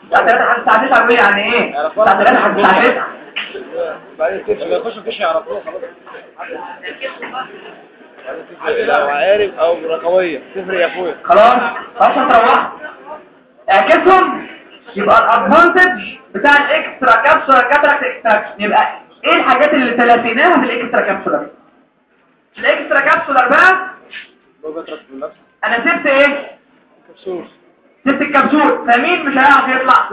A: الساعة 3 لحد الساعة 9 وإيه يعني إيه؟ الساعة 3 لحد الساعة 9
C: بعدين تفهم يخشوا فيش يعرفوها خلاص. لو عارف أو رقوية. تفرق يا أخويا.
A: خلاص خلاص هتروح اعكسهم. يبقى الادفانتج بتاع الاكسترا كابسولار كاتراكت اكستراكشن يبقى إيه الحاجات اللي تلافيناها في الاكسترا كابسولار الاكسترا كابسولار بقى أنا سبت إيه؟
C: كبسول.
A: سبت الكبسول. فمين مش هيعرف يطلع؟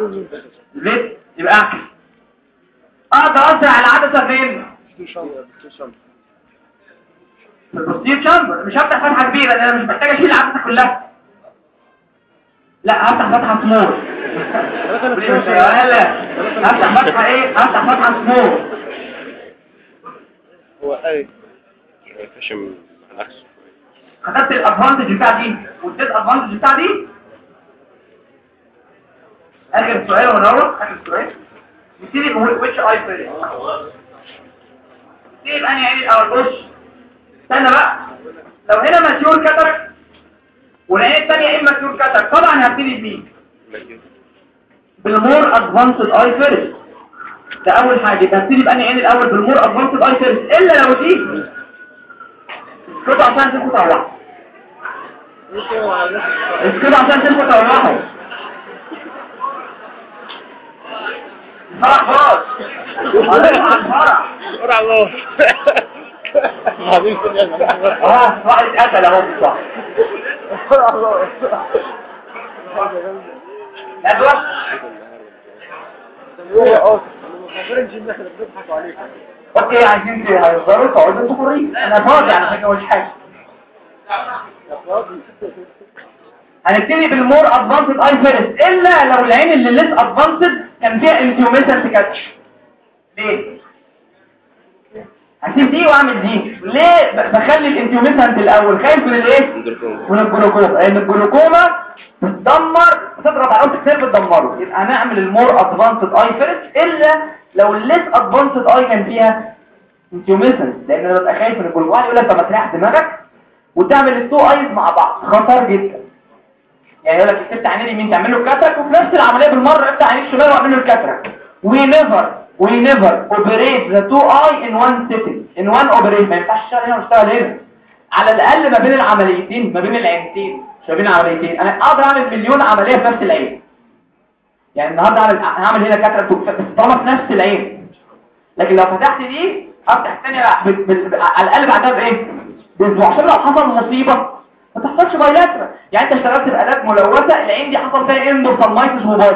A: البيت. يبقى أقدر ازرع العدسه فين ال posterior chamber. مش هفتح فتحة كبيرة أنا مش محتاج أشيل العدسة كلها. لا هفتح فتحة سمول هفتح فتحه إيه هفتح فتحه سمول
C: هو
B: إيه
A: خدت ال advantage بتاع دي وال disadvantage بتاع دي اخر سؤال ونروح اخر سؤال نبتدي which eye first نبتدي بأني عيني الأول بص استنى بقى لو هنا mature cataract والعين الثانية immature cataract طبعا هبتدي بمين بال more advanced eye first ده أول حاجة. يبقى هبتدي بأني عين الأول بال more advanced eye first إلا لو دي اسكتوا عشان تبقوا تروحوا اسكتوا عشان تبقوا تروحوا فرح خلاص الفرح
C: ورع الله
A: آه واحد اتقتل أهو. بالظبط okay عايزين تهزروا تقعدوا أنتوا حرين أنا فاضي على فكرة مش
C: حاجة؟
A: هنبتدي بال more advanced eye first إلا لو العين اللي less advanced كان فيها intumescent cataract. ليه؟ هسيب دي واعمل دي. ليه بخلي ال intumescent الأول؟ خايف من الإيه؟ من الجلوكوما. لأن الجلوكوما بتدمر بتضرب على cell بتدمره. يبقى هنعمل ال more advanced eye first إلا لو ال less advanced eye كان فيها intumescent لأن أنا ببقى خايف من الجلوكوما. يقول لك طب ما تريح دماغك وتعمل ال two eyes مع بعض. خطر جدا. يعني يقول لك افتح عينين اليمين تعمل له ال cataract وفي نفس العملية بالمرة افتح عينين الشمال واعمل له ال cataract we never we never operate the two eye in one sitting in one operation ما ينفعش اشتغل هنا واشتغل هنا. على الأقل ما بين العمليتين ما بين العينتين شايفين عمليتين أنا أقدر أعمل مليون عملية في نفس العين. يعني النهارده اعمل هعمل هنا بس طالما في نفس العين. لكن لو فتحت دي افتح الثانية على الأقل بعدها بإيه؟ بأسبوع. عشان لو حصل مصيبة ما تحصلش bilateral يعني أنت اشتغلت بآلات ملوثه العين دي حصل فيها endophthalmitis وبايظ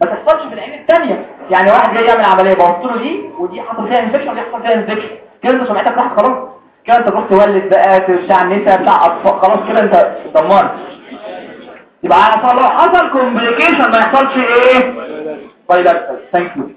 A: ما تحصلش في العين الثانية يعني واحد جاي يعمل عملية بوظت له دي ودي حصل فيها infection ودي حصل فيها infection كده انت سمعتك راحت خلاص. كده انت تروح تولد بقى بتاع النساء بتاع أطفال خلاص كده انت دمرت. يبقى حصل حصل complication ما يحصلش إيه؟ bilateral thank you